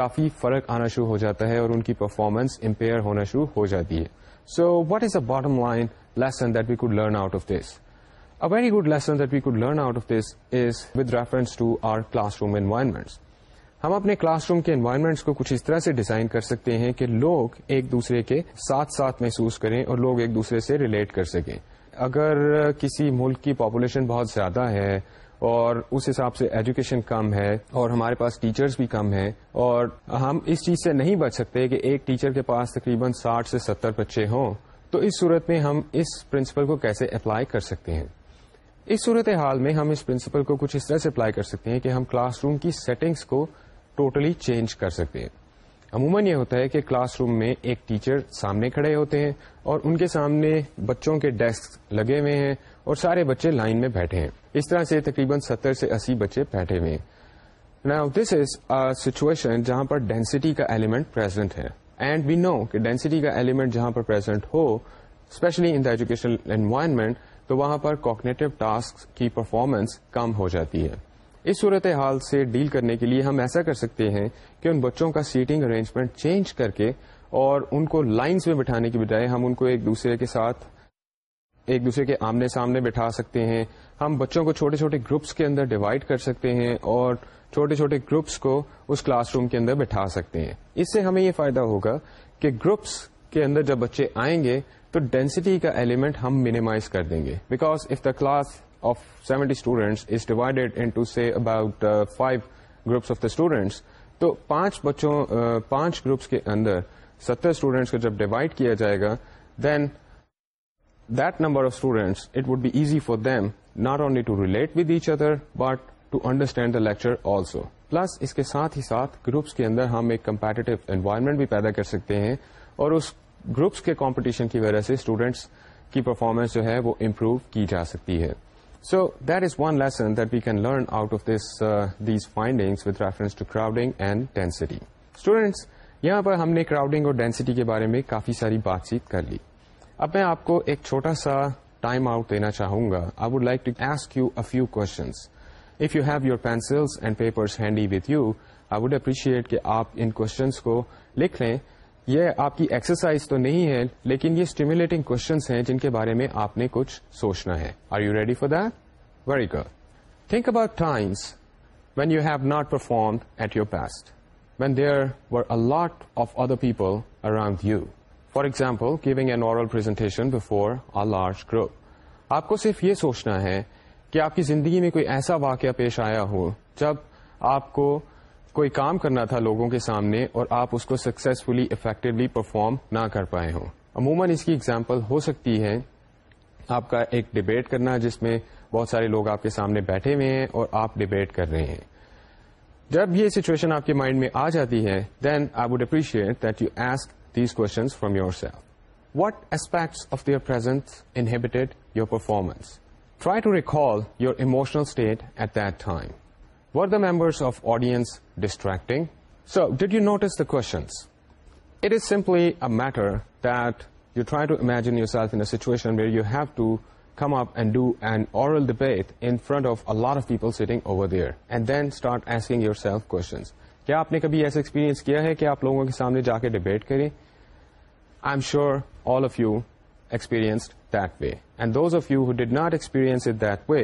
کافی فرق آنا شروع ہو جاتا ہے اور ان کی پرفارمنس امپیئر ہونا شروع ہو جاتی ہے so what is a bottom line lesson that we could learn out of this a very good lesson that we could learn out of this is with reference to our classroom environments ہم اپنے classroom کے environments کو کچھ اس طرح سے design کر سکتے ہیں کہ لوگ ایک دوسرے کے ساتھ ساتھ محسوس کریں اور لوگ ایک دوسرے سے ریلیٹ کر سکیں اگر کسی ملک کی پاپولیشن بہت زیادہ ہے اور اس حساب سے ایجوکیشن کم ہے اور ہمارے پاس ٹیچرز بھی کم ہیں اور ہم اس چیز سے نہیں بچ سکتے کہ ایک ٹیچر کے پاس تقریباً ساٹھ سے ستر بچے ہوں تو اس صورت میں ہم اس پرنسپل کو کیسے اپلائی کر سکتے ہیں اس صورت حال میں ہم اس پرنسپل کو کچھ اس طرح سے اپلائی کر سکتے ہیں کہ ہم کلاس روم کی سیٹنگس کو ٹوٹلی totally چینج کر سکتے ہیں عموماً یہ ہوتا ہے کہ کلاس روم میں ایک ٹیچر سامنے کھڑے ہوتے ہیں اور ان کے سامنے بچوں کے ڈیسک لگے ہوئے ہیں اور سارے بچے لائن میں بیٹھے ہیں اس طرح سے تقریباً ستر سے اسی بچے بیٹھے ہوئے ہیں دس از سچویشن جہاں پر ڈینسٹی کا ایلیمنٹ ہے اینڈ وی نو کہ ڈینسٹی کا ایلیمنٹ جہاں پر present who especially in the educational environment تو وہاں پر کوکنیٹو ٹاسک کی پرفارمنس کم ہو جاتی ہے اس صورت حال سے ڈیل کرنے کے لیے ہم ایسا کر سکتے ہیں کہ ان بچوں کا سیٹنگ ارینجمنٹ چینج کر کے اور ان کو لائنس میں بٹھانے کی بجائے ہم ان کو ایک دوسرے کے ساتھ ایک دوسرے کے آمنے سامنے بٹھا سکتے ہیں ہم بچوں کو چھوٹے چھوٹے گروپس کے اندر ڈیوائڈ کر سکتے ہیں اور چھوٹے چھوٹے گروپس کو اس کلاس روم کے اندر بٹھا سکتے ہیں اس سے ہمیں یہ فائدہ ہوگا کہ گروپس کے اندر جب بچے آئیں گے تو ڈینسٹی کا ایلیمنٹ ہم مینیمائز کر دیں گے because if the class of seventy student is divided into five groups of the students تو پانچ بچوں uh, پانچ گروپس کے اندر ستر اسٹوڈینٹس کو جب ڈیوائڈ کیا جائے گا then that number of students it would be easy for them not only to relate with each other but to understand the lecture also plus اس کے ساتھ ہی ساتھ گروپس کے اندر ہم ایک کمپیٹیٹو انوائرمنٹ بھی پیدا کر سکتے ہیں اور اس گروپس کے کمپٹیشن کی وجہ سے اسٹوڈینٹس کی پرفارمنس جو ہے وہ امپروو کی جا سکتی ہے so that is one lesson that we can learn out of this these finding reference to crowding and density students یہاں پر ہم نے کراؤڈنگ اور ڈینسٹی کے بارے میں کافی ساری بات چیت کر لی اب میں آپ کو ایک چھوٹا سا ٹائم آؤٹ دینا چاہوں گا I would like to ask you few questions if you have your pencils and papers handy with you I would appreciate کہ آپ ان کوشچنس کو لکھ لیں یہ آپ کی ایکسرسائز تو نہیں ہے لیکن یہ اسٹیمولیٹنگ کوشچنس ہیں جن کے بارے میں آپ نے کچھ سوچنا ہے are you ready for very good think about times when you have not perform at your best when there of other people around you for example giving an presentation before a large group آپ کو صرف یہ سوچنا ہے کہ آپ کی زندگی میں کوئی ایسا واقعہ پیش آیا ہو جب آپ کو کوئی کام کرنا تھا لوگوں کے سامنے اور آپ اس کو سکسیزفلی افیکٹولی پرفارم نہ کر پائے ہوں عموماً اس کی ایگزامپل ہو سکتی ہے آپ کا ایک ڈبیٹ کرنا جس میں بہت سارے لوگ آپ کے سامنے بیٹھے ہوئے ہیں اور آپ ڈبیٹ کر رہے ہیں جب یہ سچویشن آپ کے مائنڈ میں آ جاتی ہے then I would appreciate that you ask these questions from yourself what aspects of their presence inhibited your performance try to recall your emotional state at that time were the members of audience distracting so did you notice the questions it is simply a matter that you try to imagine yourself in situation we you have to come up and do and are the beat in front of it people sitting over there and then start asking yourself cons کیا آپ نے کبھی ایسا experience کیا ہے کہ آپ لوگوں کے سامنے جا کے ڈبیٹ کریں I am sure all of you experienced they and those of you who did not experience in that way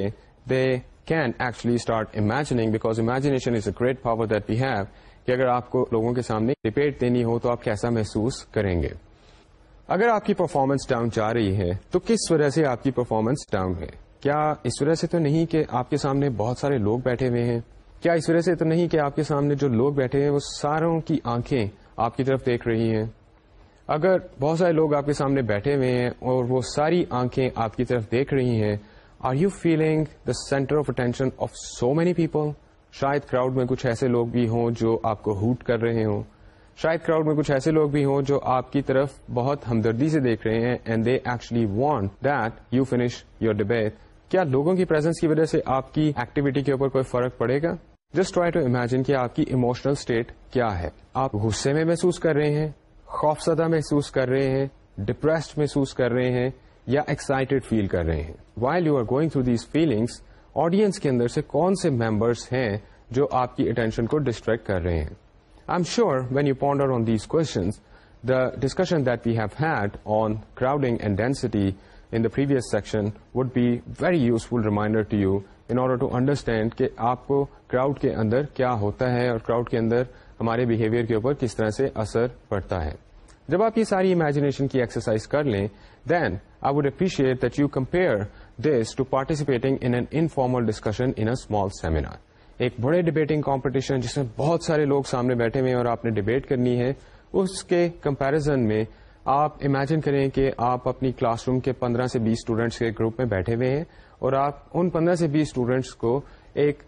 they can actually start imaging because imagination is a great for that we have کہ اگر آپ کو لوگوں کے سامنے repeat دینی ہو تو آپ کیسا محسوس کریں گے اگر آپ کی پرفارمنس ڈاؤن جا رہی ہے تو کس وجہ سے آپ کی پرفارمنس ڈاؤن ہے کیا اس وجہ سے تو نہیں کہ آپ کے سامنے بہت سارے لوگ بیٹھے ہوئے ہیں کیا اس وجہ سے تو نہیں کہ آپ کے سامنے جو لوگ بیٹھے ہیں وہ ساروں کی آنکھیں آپ کی طرف دیکھ رہی ہیں اگر بہت سارے لوگ آپ کے سامنے بیٹھے ہوئے ہیں اور وہ ساری آنکھیں آپ کی طرف دیکھ رہی ہیں are you feeling the centre of attention of so many people شاید کراؤڈ میں کچھ ایسے لوگ بھی ہوں جو آپ کو ہوٹ کر رہے ہوں شاید کراؤڈ میں کچھ ایسے لوگ بھی ہوں جو آپ کی طرف بہت ہمدردی سے دیکھ رہے ہیں and they actually want that you finish your debate کیا لوگوں کی پرزینس کی وجہ سے آپ کی ایکٹیویٹی کے اوپر کوئی فرق پڑے گا جسٹ ٹرائی ٹو امیجن کہ آپ کی اموشنل اسٹیٹ کیا ہے آپ غصے میں محسوس کر رہے ہیں خوفزدہ محسوس کر رہے ہیں ڈپریسڈ محسوس کر رہے ہیں یا ایکسائٹیڈ فیل کر رہے ہیں while you are going through these feelings audience کے اندر سے کون سے ممبرس ہیں جو آپ کی اٹینشن کو ڈسٹریکٹ کر رہے ہیں I am sure when you ponder on these the discussion that we have had on crowding and density in the previous section would be very useful reminder to you in order to understand کہ آپ کو crowd کے اندر کیا ہوتا ہے اور crowd کے اندر ہمارے بہیویئر کے اوپر کس طرح سے اثر پڑتا ہے جب آپ یہ ساری امیجنیشن کی ایکسرسائز کر لیں then I would appreciate that you compare this to participating informal discussion seminar ایک بڑے ڈبیٹنگ کمپٹیشن جس میں بہت سارے لوگ سامنے بیٹھے ہوئے ہیں اور آپ نے ڈبیٹ کرنی ہے اس کے کمپیرزن میں آپ امیجن کریں کہ آپ اپنی کلاس روم کے پندرہ سے بیس اسٹوڈینٹس کے گروپ میں بیٹھے ہوئے ہیں اور آپ ان پندرہ سے بیس اسٹوڈینٹس کو ایک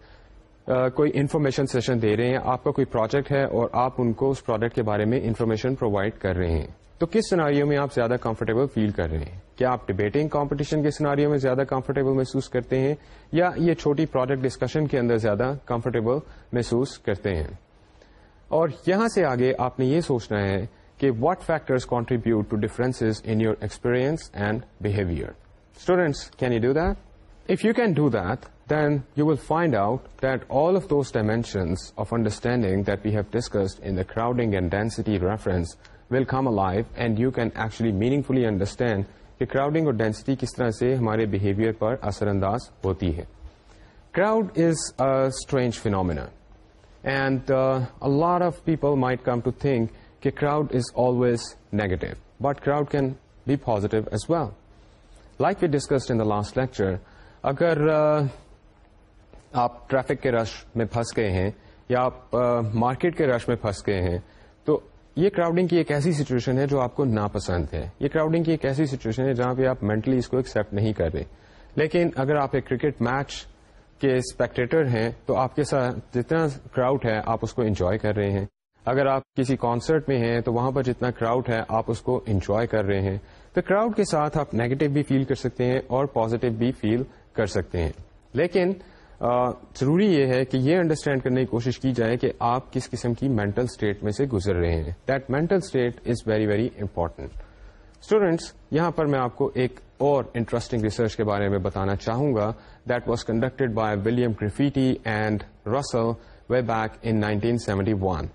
کوئی انفارمیشن سیشن دے رہے ہیں آپ کا کوئی پروجیکٹ ہے اور آپ ان کو اس پروڈکٹ کے بارے میں انفارمیشن پرووائڈ کر رہے ہیں تو کس سناریوں میں آپ زیادہ کمفرٹیبل فیل کر رہے ہیں کیا آپ ڈبیٹنگ کمپٹیشن کے سناروں میں زیادہ کمفرٹیبل محسوس کرتے ہیں یا یہ چھوٹی پروڈکٹ ڈسکشن کے اندر زیادہ کمفرٹیبل محسوس کرتے ہیں اور یہاں سے آگے آپ نے یہ سوچنا ہے کہ what factors contribute to difference in your experience and behaviour students can you do that if you can do that then you will find out that all of those dimensions of understanding that we have discussed in crowding and density reference will come alive and you can actually meaningfully understand کہ crowding اور density کس طرح سے ہمارے behaviour پر اثر انداز ہوتی ہے crowd is a strange phenomena and lot of people may come to think کہ crowd is always negative but crowd can be positive as well like we discussed in the last lecture اگر uh, آپ traffic کے rush میں پھنس گئے ہیں یا آپ مارکیٹ uh, کے رش میں پھنس گئے ہیں تو یہ کراؤڈنگ کی ایک ایسی سچویشن ہے جو آپ کو ناپسند ہے یہ کراؤڈنگ کی ایک ایسی سچویشن ہے جہاں پہ آپ مینٹلی اس کو ایکسپٹ نہیں کر رہے لیکن اگر آپ ایک کرکٹ میچ کے اسپیکٹریٹر ہیں تو آپ کے ساتھ جتنا کراؤڈ ہے آپ اس کو انجوائے کر رہے ہیں اگر آپ کسی کانسرٹ میں ہیں تو وہاں پر جتنا کراؤڈ ہے آپ اس کو انجوائے کر رہے ہیں تو کراؤڈ کے ساتھ آپ نیگیٹو بھی فیل کر سکتے ہیں اور پازیٹو بھی فیل کر سکتے ہیں لیکن ضروری یہ ہے کہ یہ انڈرسٹینڈ کرنے کی کوشش کی جائے کہ آپ کس قسم کی مینٹل اسٹیٹ میں سے گزر رہے ہیں that mental state is very very important students یہاں پر میں آپ کو ایک اور انٹرسٹنگ ریسرچ کے بارے میں بتانا چاہوں گا that was conducted by William Griffitt and Russell way back in one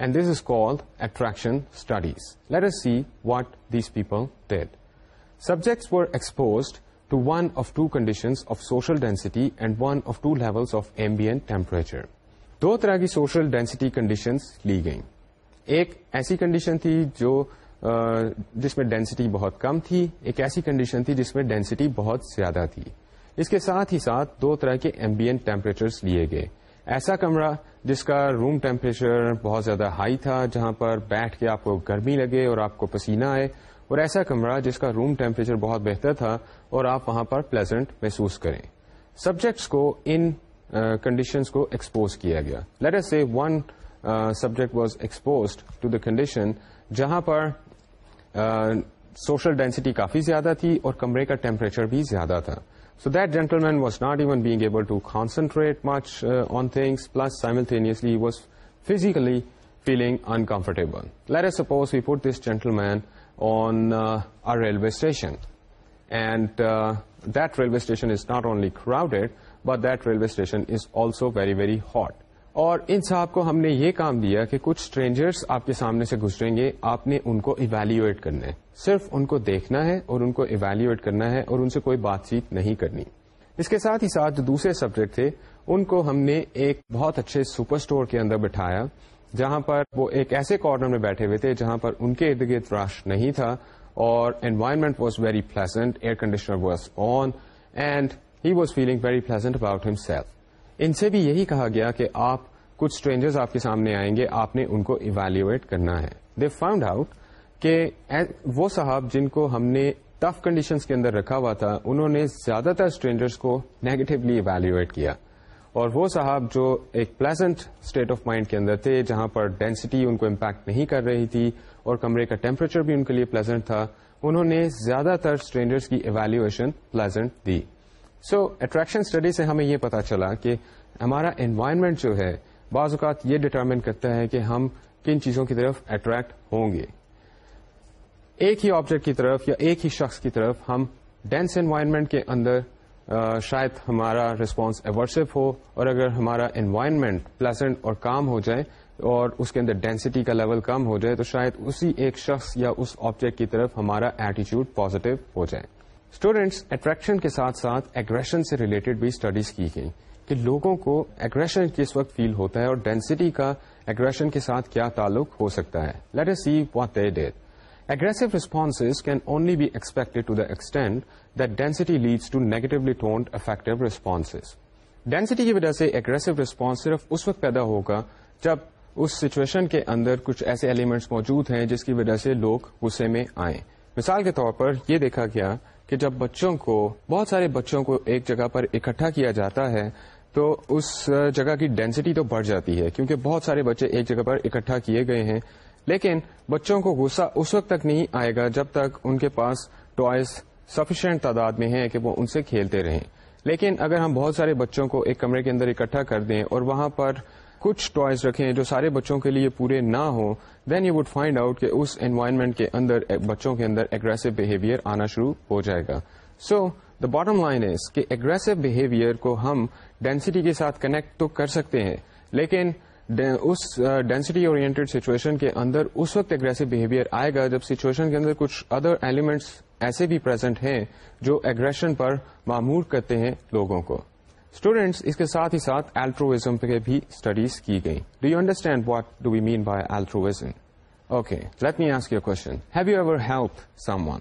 and this is called attraction studies let's see what these people did subjects for exposed دو طرح کی سوشل ڈینسٹی کنڈیشن لی گئیں ایک ایسی کنڈیشن تھی جو جس میں ڈینسٹی بہت کم تھی ایک ایسی کنڈیشن تھی جس میں ڈینسٹی بہت زیادہ تھی اس کے ساتھ ہی ساتھ دو طرح کے ایمبیئن ٹیمپریچر لیے گئے ایسا کمرہ جس کا روم ٹیمپریچر بہت زیادہ ہائی تھا جہاں پر بیٹھ کے آپ کو گرمی لگے اور آپ کو پسینہ آئے اور ایسا کمرہ جس کا روم ٹیمپریچر بہت بہتر تھا اور آپ وہاں پر پلیزنٹ محسوس کریں سبجیکٹس کو ان کنڈیشنز کو ایکسپوز کیا گیا لیٹر سے one subject was expose to the condition جہاں پر سوشل ڈینسٹی کافی زیادہ تھی اور کمرے کا ٹیمپریچر بھی زیادہ تھا so that gentleman was not even being able to concentrate much on things plus simultaneously was physically feeling uncomfortable suppose we this gentleman on railway station and that railway station is not only crowded but railway station is also very very hot اور ان صاحب کو ہم نے یہ کام دیا کہ کچھ اسٹرینجرس آپ کے سامنے سے گزریں گے آپ نے ان کو ایویلویٹ کرنا ہے صرف ان کو دیکھنا ہے اور ان کو ایویلویٹ کرنا ہے اور ان سے کوئی بات چیت نہیں کرنی اس کے ساتھ ہی ساتھ جو دوسرے سبجیکٹ تھے ان کو ہم نے ایک بہت اچھے سپر اسٹور کے اندر بٹھایا جہاں پر وہ ایک ایسے کارنر میں بیٹھے ہوئے تھے جہاں پر ان کے ارد گرد راش نہیں تھا اور environment was very pleasant air conditioner was on and he was feeling very pleasant about himself ان سے بھی یہی کہا گیا کہ آپ کچھ اسٹرینجرز آپ کے سامنے آئیں گے آپ نے ان کو ایویلویٹ کرنا ہے دے فائنڈ آؤٹ کہ وہ صاحب جن کو ہم نے ٹف کنڈیشنز کے اندر رکھا ہوا تھا انہوں نے زیادہ تر اسٹرینجرس کو نیگیٹولی ایویلویٹ کیا اور وہ صاحب جو ایک پلیزنٹ اسٹیٹ آف مائنڈ کے اندر تھے جہاں پر ڈینسٹی ان کو امپیکٹ نہیں کر رہی تھی اور کمرے کا ٹیمپریچر بھی ان کے لیے پلیزنٹ تھا انہوں نے زیادہ تر اسٹرینجرس کی ایویلویشن پلیزنٹ دی سو اٹریکشن اسٹڈی سے ہمیں یہ پتا چلا کہ ہمارا انوائرمنٹ جو ہے بعض اوقات یہ ڈٹرمن کرتا ہے کہ ہم کن چیزوں کی طرف اٹریکٹ ہوں گے ایک ہی آبجیکٹ کی طرف یا ایک ہی شخص کی طرف ہم ڈینس انوائرمنٹ کے اندر شاید ہمارا ریسپانس ایورسو ہو اور اگر ہمارا انوائرمنٹ پلیزنٹ اور کام ہو جائے اور اس کے اندر ڈینسٹی کا لیول کم ہو جائے تو شاید اسی ایک شخص یا اس آبجیکٹ کی طرف ہمارا ایٹیچیوڈ پازیٹو ہو جائے اسٹوڈینٹس اٹریکشن کے ساتھ ساتھ ایگریشن سے ریلیٹڈ بھی اسٹڈیز کی گئی کہ لوگوں کو ایگریشن کس وقت فیل ہوتا ہے اور ڈینسٹی کا ایگریشن کے ساتھ کیا تعلق ہو سکتا ہے let's see what they that aggressive response can only be expect to the extent density leads to negatively density کی وجہ سے اگریسو رسپانس صرف اس وقت پیدا ہوگا جب اس سیچویشن کے اندر کچھ ایسے ایلیمنٹ موجود ہیں جس کی وجہ سے لوگ غصے میں آئیں مثال کے طور پر یہ دیکھا گیا کہ جب بچوں کو بہت سارے بچوں کو ایک جگہ پر اکٹھا کیا جاتا ہے تو اس جگہ کی ڈینسٹی تو بڑھ جاتی ہے کیونکہ بہت سارے بچے ایک جگہ پر اکٹھا کیے گئے ہیں لیکن بچوں کو غصہ اس وقت تک نہیں آئے گا جب تک ان کے پاس ٹوائز سفیشینٹ تعداد میں ہیں کہ وہ ان سے کھیلتے رہیں لیکن اگر ہم بہت سارے بچوں کو ایک کمرے کے اندر اکٹھا کر دیں اور وہاں پر کچھ ٹوائز رکھیں جو سارے بچوں کے لیے پورے نہ ہوں then you would find out کہ اس انوائرمنٹ کے اندر بچوں کے اندر اگریسو بہیویئر آنا شروع ہو جائے گا so the bottom line is کہ اگریسو بہیویئر کو ہم ڈینسٹی کے ساتھ کنیکٹ تو کر سکتے ہیں لیکن اس ڈینسٹی اور جب سچویشن کے اندر کچھ ادر ایلیمنٹس ایسے بھی پرزینٹ ہیں جو اگریشن پر معمور کرتے ہیں لوگوں کو اسٹوڈینٹس اس کے ساتھ ہی ساتھ الٹروزم پہ بھی اسٹڈیز کی گئی do you understand what do we mean by altruism okay let me ask you question have ever help someone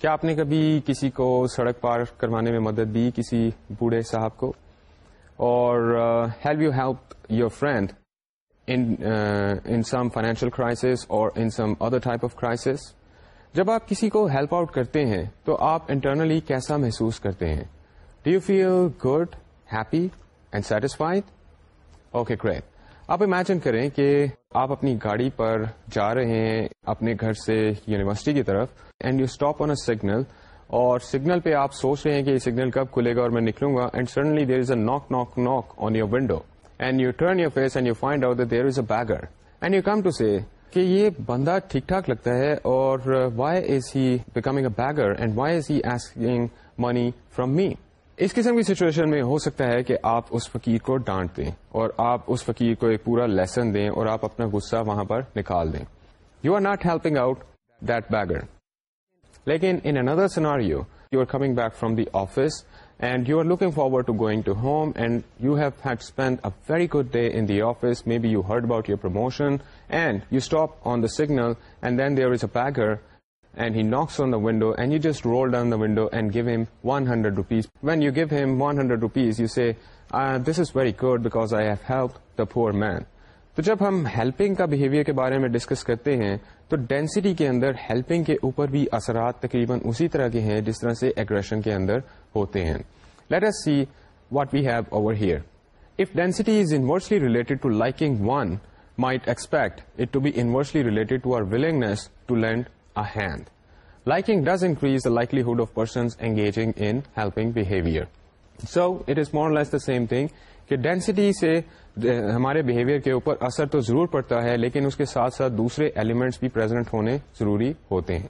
کیا آپ نے کبھی کسی کو سڑک پار کروانے میں مدد دی کسی بوڑھے صاحب کو help you help your friend in some financial crisis اور in some other type of crisis جب آپ کسی کو ہیلپ آؤٹ کرتے ہیں تو آپ انٹرنلی کیسا محسوس کرتے ہیں do you feel good happy and satisfied okay great آپ امیجن کریں کہ آپ اپنی گاڑی پر جا رہے ہیں اپنے گھر سے یونیورسٹی کی طرف and you stop on a signal اور سگنل پہ آپ سوچ رہے ہیں کہ یہ سگنل کب کھلے گا اور میں نکلوں گا and suddenly there is a knock knock knock on your window and you turn your face and you find out there is a beggar and you come to see کہ یہ بندہ ٹھیک ٹھاک لگتا ہے اور why is he becoming a beggar and why is he asking money from me اس قسم کی سچویشن میں ہو سکتا ہے کہ آپ اس فقیر کو ڈانٹ دیں اور آپ اس فقیر کو ایک پورا لیسن دیں اور آپ اپنا غصہ وہاں پر نکال دیں you are not helping out that beggar Again, in another scenario, you are coming back from the office and you are looking forward to going to home, and you have had spent a very good day in the office. Maybe you heard about your promotion and you stop on the signal, and then there is a beggar and he knocks on the window, and you just roll down the window and give him 100 rupees. When you give him 100 rupees, you say, ah, this is very good because I have helped the poor man. تو جب ہم helping کا behaviour کے بارے میں discuss کرتے ہیں تو ڈینسٹی کے اندر ہیلپنگ کے اوپر بھی اثرات تقریباً اسی طرح کے ہیں جس طرح سے اگریشن کے اندر ہوتے ہیں let's see what we have over here if density is inversely related to liking one may expect it to be inversely related to our willingness to lend a hand liking does increase the likelihood of persons engaging in helping behaviour so it is more less the same thing کہ density سے eh, ہمارے behaviour کے اوپر اثر تو ضرور پڑتا ہے لیکن اس کے ساتھ ساتھ دوسرے ایلیمنٹس بھی پرزینٹ ہونے ضروری ہوتے ہیں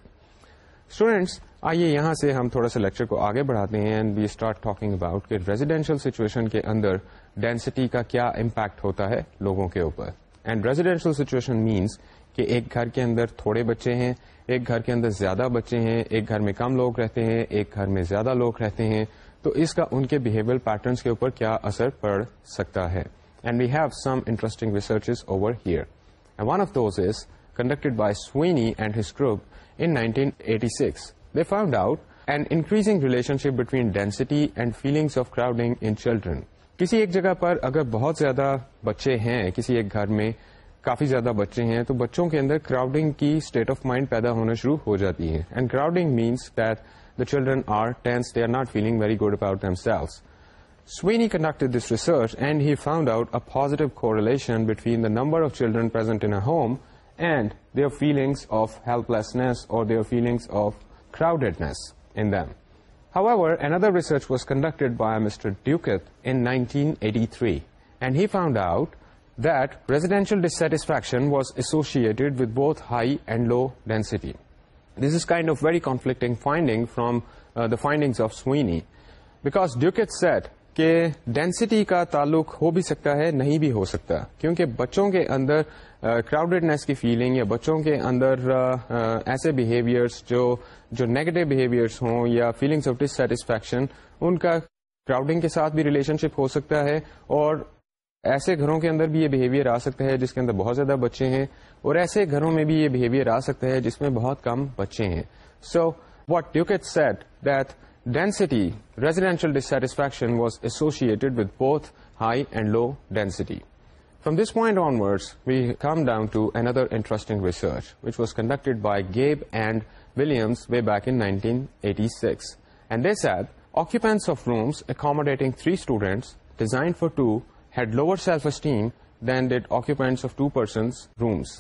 اسٹوڈینٹس آئیے یہاں سے ہم تھوڑا سا لیکچر کو آگے بڑھاتے ہیں اینڈ اسٹارٹ ٹاکنگ اباؤٹ کہ ریزیڈینشیل سچویشن کے اندر ڈینسٹی کا کیا امپیکٹ ہوتا ہے لوگوں کے اوپر اینڈ ریزیڈینشیل سچویشن مینس کہ ایک گھر کے اندر تھوڑے بچے ہیں ایک گھر کے اندر زیادہ بچے ہیں ایک گھر میں کم لوگ رہتے ہیں ایک گھر میں زیادہ لوگ رہتے ہیں تو اس کا ان کے بہیویئر پیٹرنس کے اوپر کیا اثر پڑ سکتا ہے and we have some interesting research over here one of those is conducted by Sweeney and his group in 1986 they found out an increasing relationship between density and feelings of crowding in children کسی ایک جگہ پر اگر بہت زیادہ بچے ہیں کسی ایک گھر میں کافی زیادہ بچے ہیں تو بچوں کے اندر کراؤڈنگ کی اسٹیٹ آف مائنڈ پیدا ہونا شروع ہو جاتی ہے and crowding means that The children are tense, they are not feeling very good about themselves. Sweeney conducted this research and he found out a positive correlation between the number of children present in a home and their feelings of helplessness or their feelings of crowdedness in them. However, another research was conducted by Mr. Duquette in 1983, and he found out that residential dissatisfaction was associated with both high and low density. This is kind of very conflicting finding from the the of of because Because get set کہ density کا تعلق ہو بھی سکتا ہے نہیں بھی ہو سکتا کیونکہ بچوں کے اندر کراؤڈیڈنیس uh, کی فیلنگ یا بچوں کے اندر uh, uh, ایسے بہیویئرس جو جو نیگیٹو بہیویئرس ہوں یا فیلنگس آف ڈسٹسفیکشن ان کا کراؤڈنگ کے ساتھ بھی ریلیشن شپ ہو سکتا ہے اور ایسے گھروں کے اندر بھی یہ بہیویئر آ سکتا ہے جس کے اندر بہت زیادہ بچے ہیں اور ایسے گھروں میں بھی یہ بہیویئر آ سکتا ہے جس میں بہت کم بچے ہیں so what you get set that density residential dissatisfaction was associated with both high and low density from this point onward we come down to another interesting research which was conducted by Gabe and Williams way back in nineteen eighty six and they said occupants of rooms accommodating three students design for two had lower self esteem than that occupants of two persons rooms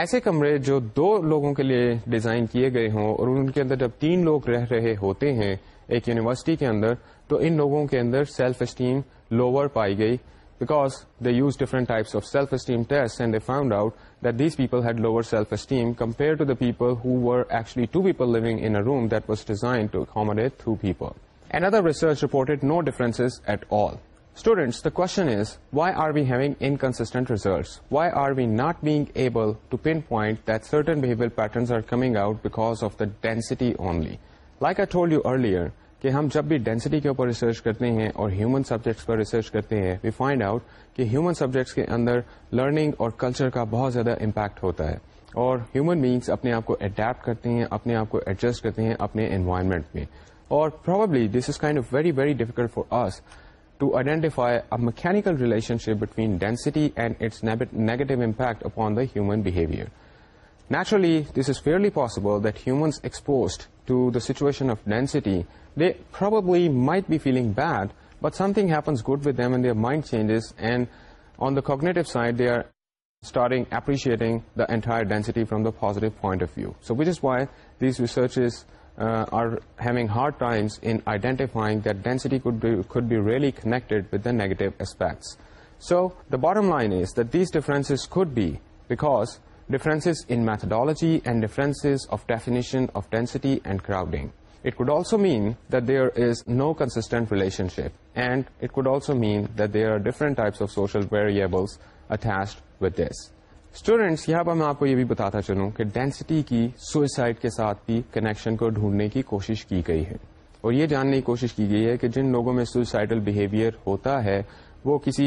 ایسے کمرے جو دو لوگوں کے لیے design کیے گئے ہوں اور ان کے اندر جب تین لوگ رہ رہے ہوتے ہیں ایک یونیورسٹی کے اندر تو ان لوگوں کے اندر سیلف اسٹیم لوور پائی گئی because they use different types of self esteem test and they found out that these people had lower self esteem compare to the people who were actually two people لوگ in room that was design two people and other research reported no difference at all students inconsistent results? Is why are not inconsistent able why are we not big patterns certain coming out because of the density only like I told you earlier کہ ہم جب بھی density کے اوپر research کرتے ہیں اور human subjects پر ریسرچ کرتے ہیں وی فائنڈ آؤٹ کہ ہیومن سبجیکٹس کے اندر لرننگ اور کلچر کا بہت زیادہ امپیکٹ ہوتا ہے اور ہیومن بینگس اپنے آپ کو اڈیپٹ کرتے ہیں اپنے آپ کو ایڈجسٹ کرتے ہیں اپنے انوائرمنٹ میں اور probably this is kind of very very difficult for us to identify a mechanical relationship between density and its negative impact upon the human behavior. Naturally, this is fairly possible that humans exposed to the situation of density, they probably might be feeling bad, but something happens good with them and their mind changes, and on the cognitive side, they are starting appreciating the entire density from the positive point of view. So which is why these researchers uh, are having hard times in identifying that density could be really connected with the negative aspects. So the bottom line is that these differences could be because differences in methodology and differences of definition of density and crowding. It could also mean that there is no consistent relationship, and it could also mean that there are different types of social variables attached with this. Students یہاں پر میں آپ کو یہ بھی بتاتا چلوں کہ ڈینسٹی کی سوئسائڈ کے ساتھ بھی کنیکشن کو ڈھونڈنے کی کوشش کی گئی ہے اور یہ جاننے کی کوشش کی گئی ہے کہ جن لوگوں میں سوئسائڈل بہیویئر ہوتا ہے وہ کسی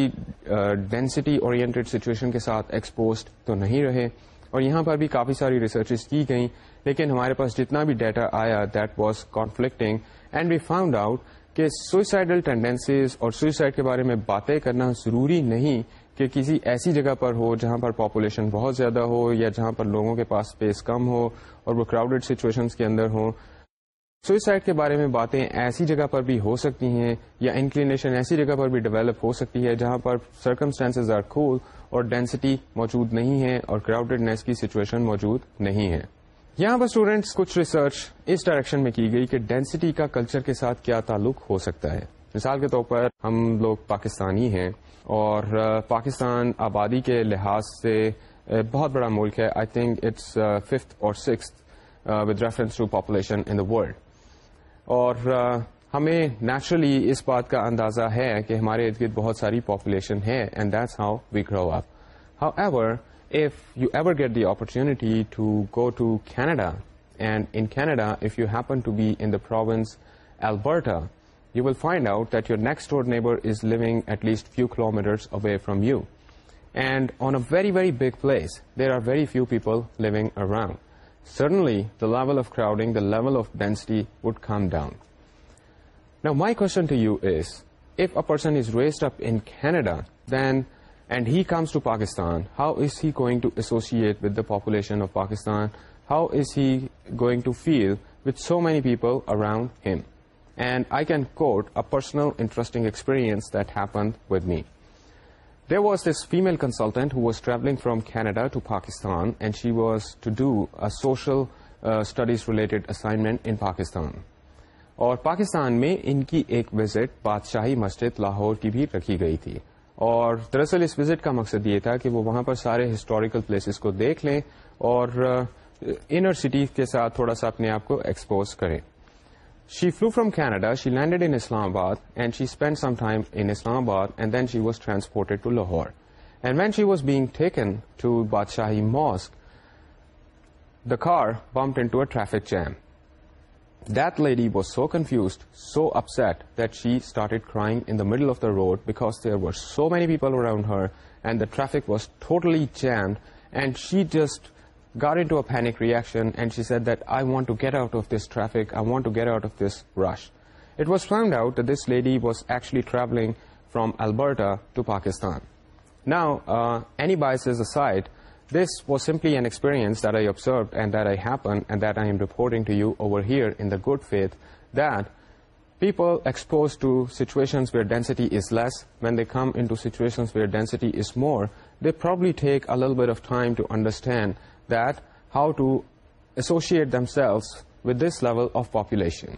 ڈینسٹی اورینٹیڈ سچویشن کے ساتھ ایکسپوزڈ تو نہیں رہے اور یہاں پر بھی کافی ساری ریسرچز کی گئیں لیکن ہمارے پاس جتنا بھی ڈیٹا آیا that was conflicting and we found out کہ سوئسائڈل ٹینڈینسیز اور سوئسائڈ کے بارے میں باتیں کرنا ضروری نہیں کہ کسی ایسی جگہ پر ہو جہاں پر پاپولیشن بہت زیادہ ہو یا جہاں پر لوگوں کے پاس اسپیس کم ہو اور وہ کراؤڈیڈ سچویشن کے اندر ہوں سوئسائڈ کے بارے میں باتیں ایسی جگہ پر بھی ہو سکتی ہیں یا انکلینیشن ایسی جگہ پر بھی ڈیولپ ہو سکتی ہے جہاں پر سرکمسٹانسز آر کھول اور ڈینسٹی موجود نہیں ہے اور کراؤڈیڈنیس کی سچویشن موجود نہیں ہے یہاں پر اسٹوڈینٹس کچھ ریسرچ اس ڈائریکشن میں کی گئی کہ ڈینسٹی کا کلچر کے ساتھ کیا تعلق ہو سکتا ہے مثال کے طور پر ہم لوگ پاکستانی ہیں اور پاکستان آبادی کے لحاظ سے بہت بڑا ملک ہے آئی تھنک اٹس ففتھ اور six with reference to population in the world اور ہمیں نیچرلی اس بات کا اندازہ ہے کہ ہمارے ارد گرد بہت ساری پاپولیشن ہے and that's how we grow up however if you ever get the opportunity go to Canada and in Canada if you happen to be in the province Alberta you will find out that your next door neighbor is living at least few kilometers away from you. And on a very, very big place, there are very few people living around. Certainly, the level of crowding, the level of density would come down. Now, my question to you is, if a person is raised up in Canada, then, and he comes to Pakistan, how is he going to associate with the population of Pakistan? How is he going to feel with so many people around him? And I can quote a personal interesting experience that happen with me there was this female consultant has travelling from Canada to Pakistan and she was to do social studies related assignment in Pakistan اور پاکستان میں ان کی ایک visit بادشاہی مسجد لاہور کی بھی رکھی گئی تھی اور دراصل اس وزٹ کا مقصد یہ تھا کہ وہ وہاں پر سارے ہسٹوریکل پلیسز کو دیکھ لیں اور انر uh, سٹی کے ساتھ تھوڑا سا اپنے آپ کو ایکسپوز کریں She flew from Canada, she landed in Islamabad, and she spent some time in Islamabad, and then she was transported to Lahore. And when she was being taken to Badshahi Mosque, the car bumped into a traffic jam. That lady was so confused, so upset, that she started crying in the middle of the road because there were so many people around her and the traffic was totally jammed, and she just got into a panic reaction, and she said that, I want to get out of this traffic, I want to get out of this rush. It was found out that this lady was actually traveling from Alberta to Pakistan. Now, uh, any biases aside, this was simply an experience that I observed and that I happened and that I am reporting to you over here in the good faith, that people exposed to situations where density is less, when they come into situations where density is more, they probably take a little bit of time to understand associate themselves with this level of population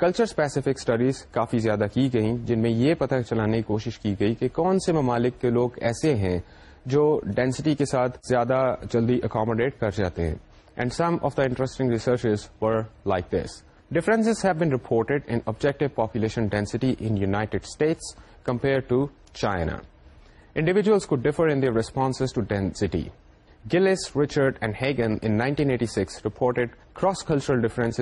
culture specific studies کافی زیادہ کی گئیں جن میں یہ پتہ چلانے کی کوشش کی گئی کہ کون سے ممالک کے لوگ ایسے ہیں جو ڈینسٹی کے ساتھ زیادہ جلدی اکاموڈیٹ کر جاتے ہیں and some of the interesting research were like this difference have been reported in objective population density in United States compare to China individuals کو differ in their response to density Gillis Richard and Hagan in nineteen eighty six report cross cultural difference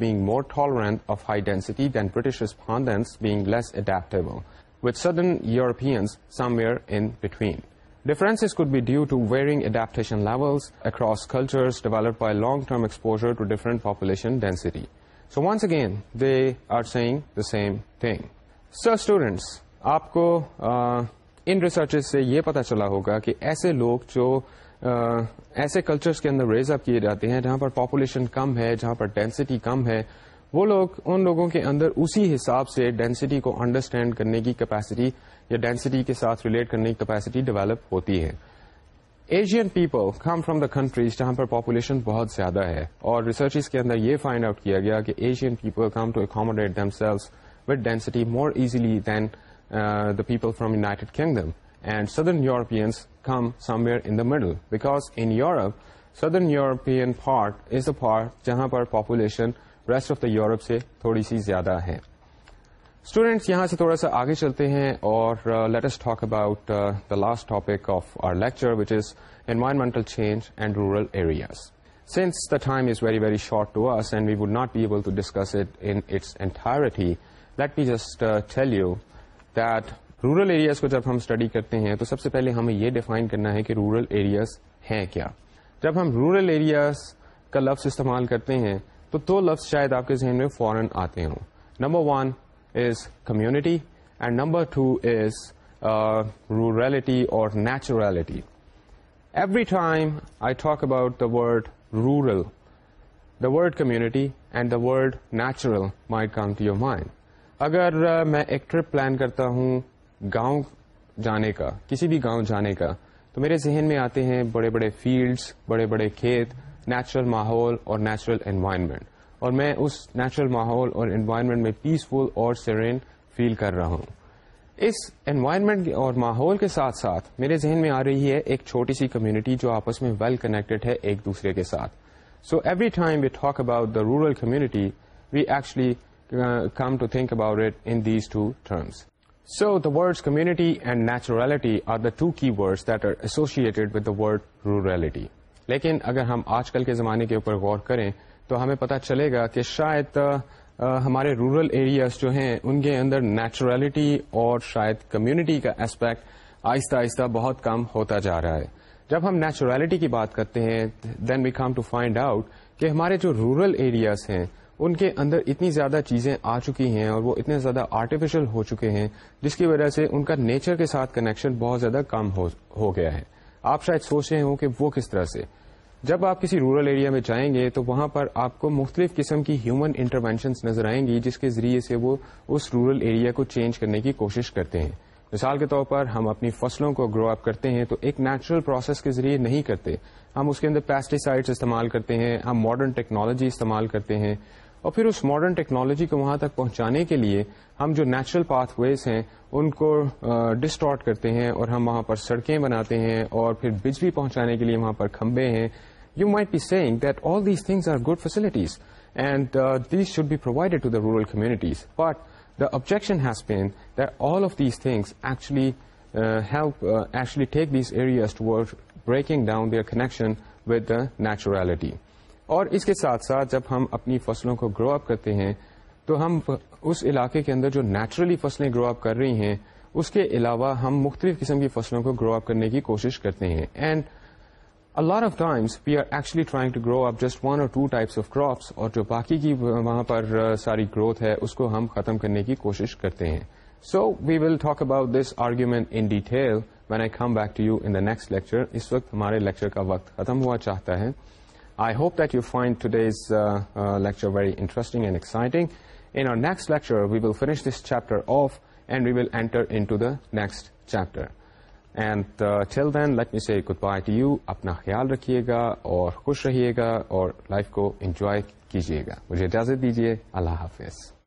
variant of high density difference could be due to varying adaptation level across cultures develop by long term exposure population density so once again they are saying the same thing sir students آپ کو in research سے یہ پتا چلا ہوگا کہ ایسے لوگ جو ایسے کلچرس کے اندر ریز اپ کیے جاتے ہیں جہاں پر پاپولیشن کم ہے جہاں پر ڈینسٹی کم ہے وہ لوگ ان لوگوں کے اندر اسی حساب سے ڈینسٹی کو انڈرسٹینڈ کرنے کی کیپیسٹی یا ڈینسٹی کے ساتھ ریلیٹ کرنے کی کیپیسٹی ڈیولپ ہوتی ہے Asian people come from the countries جہاں پر پاپولیشن بہت زیادہ ہے اور ریسرچز کے اندر یہ فائنڈ آؤٹ کیا گیا کہ Asian people come to accommodate themselves with density more easily than the people from United Kingdom and southern Europeans come somewhere in the middle because in Europe southern European part is the part جہاں پر population rest of the Europe سے تھوڑی سی زیادہ ہے students یہاں سے تھوڑا سا آگے چلتے ہیں اور let's talk about the last topic of our lecture which is environmental change and rural areas since the time is very very short to us and we would not be able to discuss it in its entirety let be just tell you that rural areas کو جب ہم study کرتے ہیں تو سب سے پہلے ہمیں یہ ڈیفائن کرنا ہے کہ رورل ایریاز ہیں کیا جب ہم رورل ایریاز کا لفظ استعمال کرتے ہیں تو دو لفظ شاید آپ کے ذہن میں فوراً آتے ہوں number one is community and number two is rurality اور naturality every time I talk about the word rural the word community and the word natural may come to your mind اگر میں ایک ٹرپ پلان کرتا ہوں گاؤں جانے کا کسی بھی گاؤں جانے کا تو میرے ذہن میں آتے ہیں بڑے بڑے فیلڈس بڑے بڑے کھیت نیچرل ماحول اور نیچرل انوائرمنٹ اور میں اس نیچرل ماحول اور انوائرمنٹ میں پیسفل اور سرین فیل کر رہا ہوں اس انوائرمنٹ اور ماحول کے ساتھ ساتھ میرے ذہن میں آ رہی ہے ایک چھوٹی سی کمیونٹی جو آپس میں ویل کنیکٹڈ ہے ایک دوسرے کے ساتھ so every time we talk about the rural community we actually come to think about it in these two terms so the word community and naturality are the two key words that are associated with the word rurality لیکن اگر ہم آج کل کے زمانے کے اوپر غور کریں تو ہمیں پتہ چلے گا کہ شاید ہمارے رورل ایریاز جو ہیں ان کے اندر نیچرلٹی اور شاید کمیونٹی کا اسپیکٹ آہستہ آہستہ بہت کم ہوتا جا رہا ہے جب ہم نیچرالٹی کی بات کرتے ہیں then we come to find out کہ ہمارے جو رورل ایریاز ہیں ان کے اندر اتنی زیادہ چیزیں آ چکی ہیں اور وہ اتنے زیادہ آرٹیفیشل ہو چکے ہیں جس کی وجہ سے ان کا نیچر کے ساتھ کنیکشن بہت زیادہ کم ہو گیا ہے آپ شاید سوچ رہے ہوں کہ وہ کس طرح سے جب آپ کسی رورل ایریا میں جائیں گے تو وہاں پر آپ کو مختلف قسم کی ہیومن انٹروینشنس نظر آئیں گی جس کے ذریعے سے وہ اس رورل ایریا کو چینج کرنے کی کوشش کرتے ہیں مثال کے طور پر ہم اپنی فصلوں کو گرو اپ کرتے ہیں تو ایک نیچرل پروسیس کے ذریعے نہیں کرتے ہم اس کے اندر پیسٹیسائڈ استعمال کرتے ہیں ہم ماڈرن ٹیکنالوجی استعمال کرتے ہیں اور پھر اس ماڈرن ٹیکنالوجی کو وہاں تک پہنچانے کے لیے ہم جو نیچرل پاتھ ویز ہیں ان کو ڈسٹارٹ کرتے ہیں اور ہم وہاں پر سڑکیں بناتے ہیں اور پھر بجلی پہنچانے کے لیے وہاں پر کھمبے ہیں you might be seeing that all these things are good facilities and these should be provided to the rural communities but the objection has been that all of these things actually help actually take these areas to work breaking down their connection with the naturality اور اس کے ساتھ ساتھ جب ہم اپنی فصلوں کو گرو اپ کرتے ہیں تو ہم اس علاقے کے اندر جو نیچرلی فصلیں گرو اپ کر رہی ہیں اس کے علاوہ ہم مختلف قسم کی فصلوں کو گرو اپ کرنے کی کوشش کرتے ہیں and a lot of times we are actually trying to grow up just one or two types of crops اور جو باقی کی وہاں پر ساری گروتھ ہے اس کو ہم ختم کرنے کی کوشش کرتے ہیں so we will talk about this argument in detail when I come back to you in the next lecture اس وقت ہمارے لیکچر کا وقت ختم ہوا چاہتا ہے I hope that you find today lecture very interesting and exciting in next lecture we will finish this chapter off and we will enter into the next chapter and till then لکمی سے کت پائے you اپنا خیال رکھیے گا اور خوش رہیے گا اور لائف کو انجوائے کیجیے گا مجھے اجازت دیجیے اللہ حافظ